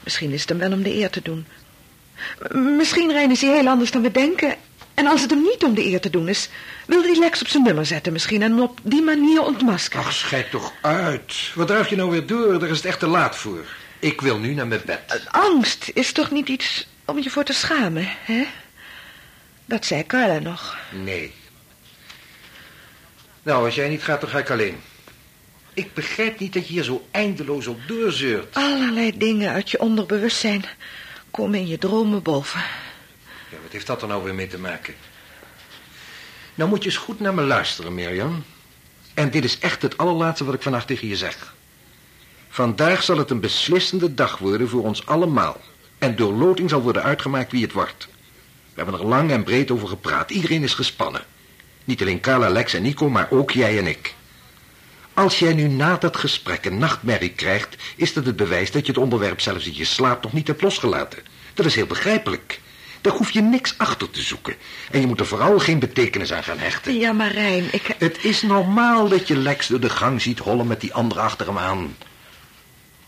Misschien is het hem wel om de eer te doen. Misschien Rijn is hij heel anders dan we denken. En als het hem niet om de eer te doen is, wil hij Lex op zijn nummer zetten misschien en hem op die manier ontmaskeren. Ach, schijt toch uit. Wat drijf je nou weer door? Daar is het echt te laat voor. Ik wil nu naar mijn bed. Angst is toch niet iets om je voor te schamen, hè? Dat zei Carla nog. Nee. Nou, als jij niet gaat, dan ga ik alleen. Ik begrijp niet dat je hier zo eindeloos op doorzeurt. Allerlei dingen uit je onderbewustzijn komen in je dromen boven. Heeft dat er nou weer mee te maken? Nou moet je eens goed naar me luisteren, Mirjam. En dit is echt het allerlaatste wat ik vannacht tegen je zeg. Vandaag zal het een beslissende dag worden voor ons allemaal. En door loting zal worden uitgemaakt wie het wordt. We hebben er lang en breed over gepraat. Iedereen is gespannen. Niet alleen Carla, Lex en Nico, maar ook jij en ik. Als jij nu na dat gesprek een nachtmerrie krijgt... is dat het bewijs dat je het onderwerp zelfs in je slaap nog niet hebt losgelaten. Dat is heel begrijpelijk. Daar hoef je niks achter te zoeken. En je moet er vooral geen betekenis aan gaan hechten. Ja, maar Rijn, ik... Het is normaal dat je Lex door de gang ziet hollen met die andere achter hem aan.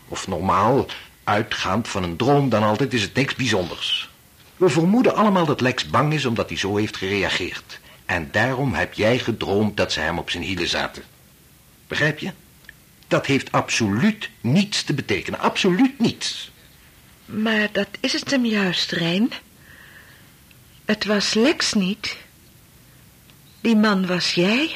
Of normaal, uitgaand van een droom, dan altijd is het niks bijzonders. We vermoeden allemaal dat Lex bang is omdat hij zo heeft gereageerd. En daarom heb jij gedroomd dat ze hem op zijn hielen zaten. Begrijp je? Dat heeft absoluut niets te betekenen. Absoluut niets. Maar dat is het hem juist, Rijn. Het was Lex niet. Die man was jij.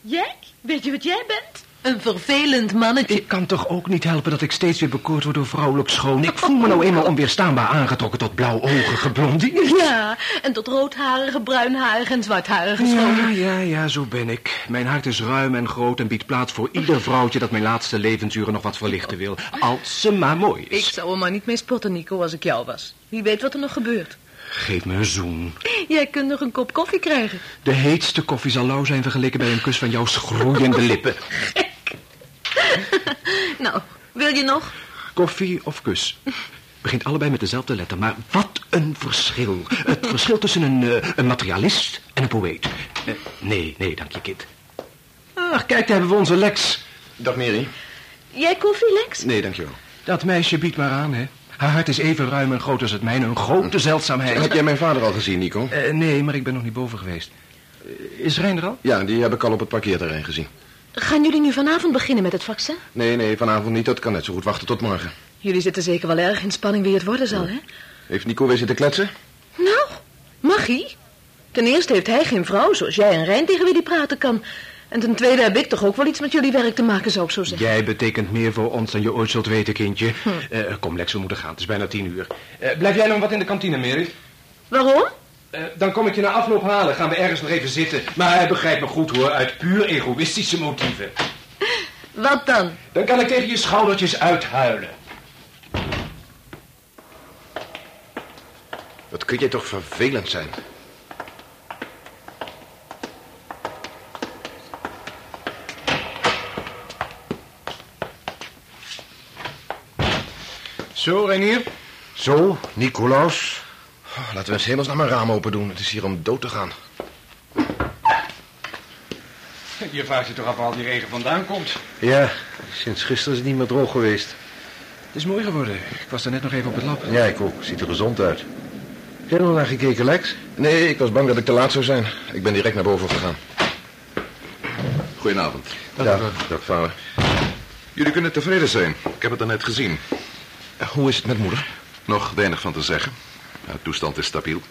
Jij? Weet je wat jij bent? Een vervelend mannetje. Ik kan toch ook niet helpen dat ik steeds weer bekoord word door vrouwelijk schoon. Ik voel me nou eenmaal onweerstaanbaar aangetrokken tot blauwogige blondie. Ja, en tot roodharige, bruinharige en zwartharige schoon. Ja, ja, ja, zo ben ik. Mijn hart is ruim en groot en biedt plaats voor ieder vrouwtje dat mijn laatste levensuren nog wat verlichten wil. Als ze maar mooi Ik is. zou er maar niet mee spotten, Nico, als ik jou was. Wie weet wat er nog gebeurt. Geef me een zoen. Jij kunt nog een kop koffie krijgen. De heetste koffie zal lauw zijn vergeleken bij een kus van jouw schroeiende lippen. Nou, wil je nog? Koffie of kus? Begint allebei met dezelfde letter, maar wat een verschil. Het verschil tussen een, eh, een materialist en een poëet. Eh, nee, nee, dank je, kind. Ach, kijk, daar hebben we onze Lex. Dag Mary. Jij koffie, Lex? Nee, dankjewel. Dat meisje biedt maar aan, hè. Haar hart is even ruim en groot als het mijne. Een grote zeldzaamheid. Heb jij mijn vader al gezien, Nico? Eh, nee, maar ik ben nog niet boven geweest. Eh, is Rijn er al? Ja, die heb ik al op het parkeerterrein gezien. Gaan jullie nu vanavond beginnen met het vaccin? Nee, nee, vanavond niet. Dat kan net zo goed wachten tot morgen. Jullie zitten zeker wel erg in spanning wie het worden zal, hè? Heeft Nico weer zitten kletsen? Nou, mag hij? Ten eerste heeft hij geen vrouw, zoals jij en Rijn tegen wie die praten kan. En ten tweede heb ik toch ook wel iets met jullie werk te maken, zou ik zo zeggen. Jij betekent meer voor ons dan je ooit zult weten, kindje. Eh, kom, Lex, we moeten gaan. Het is bijna tien uur. Eh, blijf jij nog wat in de kantine, Mary? Waarom? Eh, dan kom ik je na afloop halen. Gaan we ergens nog even zitten. Maar hij begrijpt me goed, hoor. Uit puur egoïstische motieven. Wat dan? Dan kan ik tegen je schoudertjes uithuilen. Wat kun jij toch vervelend zijn? Zo, Reinier? Zo, Nicolaus. Oh, laten we eens hemels naar mijn raam open doen. Het is hier om dood te gaan. Je vraagt je toch af waar al die regen vandaan komt. Ja, sinds gisteren is het niet meer droog geweest. Het is mooi geworden. Ik was er net nog even op het lab. Ja, ik ook. Ziet er gezond uit. Heb jij er nog naar gekeken, Lex? Nee, ik was bang dat ik te laat zou zijn. Ik ben direct naar boven gegaan. Goedenavond. Dag, dag vader. Jullie kunnen tevreden zijn. Ik heb het net gezien. Hoe is het met moeder? Nog weinig van te zeggen. Haar toestand is stabiel.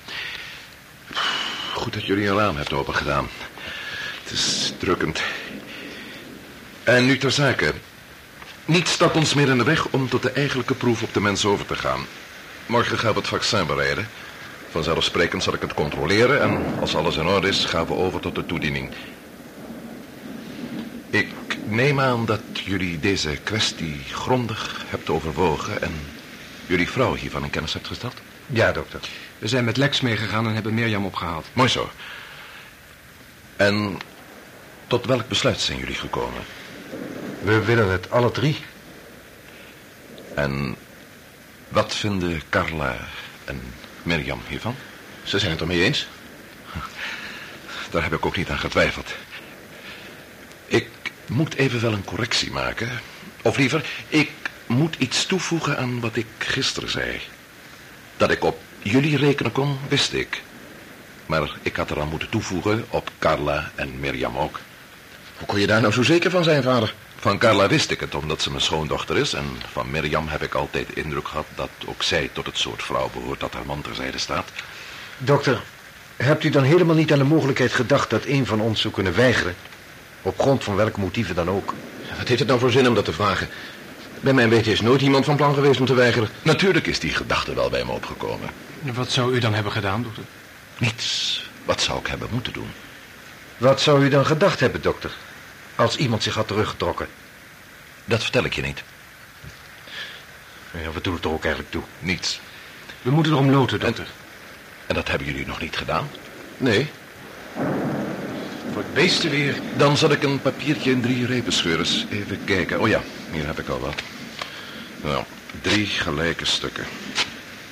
Goed dat jullie een raam hebt opengedaan. Het is drukkend. En nu ter zake. Niets staat ons meer in de weg om tot de eigenlijke proef op de mens over te gaan. Morgen gaan we het vaccin bereiden. Vanzelfsprekend zal ik het controleren en als alles in orde is, gaan we over tot de toediening. Ik neem aan dat jullie deze kwestie grondig hebt overwogen en jullie vrouw hiervan in kennis hebt gesteld. Ja, dokter. We zijn met Lex meegegaan en hebben Mirjam opgehaald. Mooi zo. En tot welk besluit zijn jullie gekomen? We willen het alle drie. En wat vinden Carla en Mirjam hiervan? Ze zijn het ermee eens. Daar heb ik ook niet aan getwijfeld. Moet even wel een correctie maken. Of liever, ik moet iets toevoegen aan wat ik gisteren zei. Dat ik op jullie rekenen kon, wist ik. Maar ik had eraan moeten toevoegen op Carla en Mirjam ook. Hoe kon je daar nou zo zeker van zijn, vader? Van Carla wist ik het, omdat ze mijn schoondochter is. En van Mirjam heb ik altijd de indruk gehad dat ook zij tot het soort vrouw behoort dat haar man terzijde staat. Dokter, hebt u dan helemaal niet aan de mogelijkheid gedacht dat een van ons zou kunnen weigeren? Op grond van welke motieven dan ook. Wat heeft het nou voor zin om dat te vragen? Bij mijn weten is nooit iemand van plan geweest om te weigeren. Natuurlijk is die gedachte wel bij me opgekomen. Wat zou u dan hebben gedaan, dokter? Niets. Wat zou ik hebben moeten doen? Wat zou u dan gedacht hebben, dokter? Als iemand zich had teruggetrokken. Dat vertel ik je niet. Ja, wat doet het er ook eigenlijk toe? Niets. We moeten erom loten, dokter. En dat hebben jullie nog niet gedaan? Nee. Het beestenweer. Dan zal ik een papiertje in drie repen scheuren. Even kijken. Oh ja, hier heb ik al wat. Nou, drie gelijke stukken.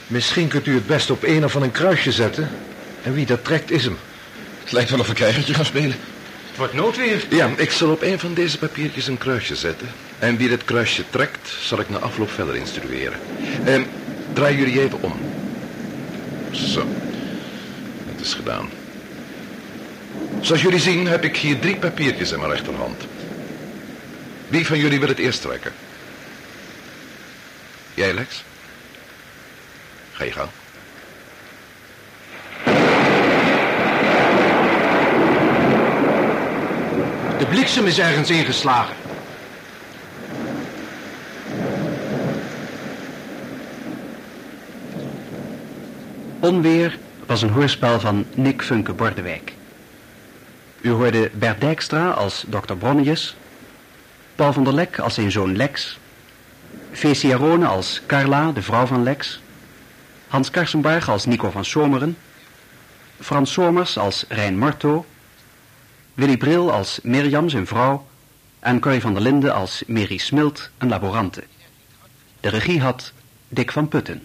Misschien kunt u het best op een of van een kruisje zetten. En wie dat trekt, is hem. Het lijkt wel of we krijgertje gaan spelen. Het wordt noodweer. Ja, ik zal op een van deze papiertjes een kruisje zetten. En wie dit kruisje trekt, zal ik na afloop verder instrueren. Ehm, draai jullie even om. Zo. Het is gedaan. Zoals jullie zien heb ik hier drie papiertjes in mijn rechterhand. Wie van jullie wil het eerst trekken? Jij, Lex? Ga je gang. De bliksem is ergens ingeslagen. Onweer was een hoorspel van Nick Funke Bordewijk. U hoorde Bert Dijkstra als dokter Bronnetjes, Paul van der Lek als zijn zoon Lex, Feestie Arone als Carla, de vrouw van Lex, Hans Karsenbarg als Nico van Someren, Frans Somers als Rijn Marto, Willy Bril als Mirjam, zijn vrouw, en Corrie van der Linden als Mary Smilt, een laborante. De regie had Dick van Putten.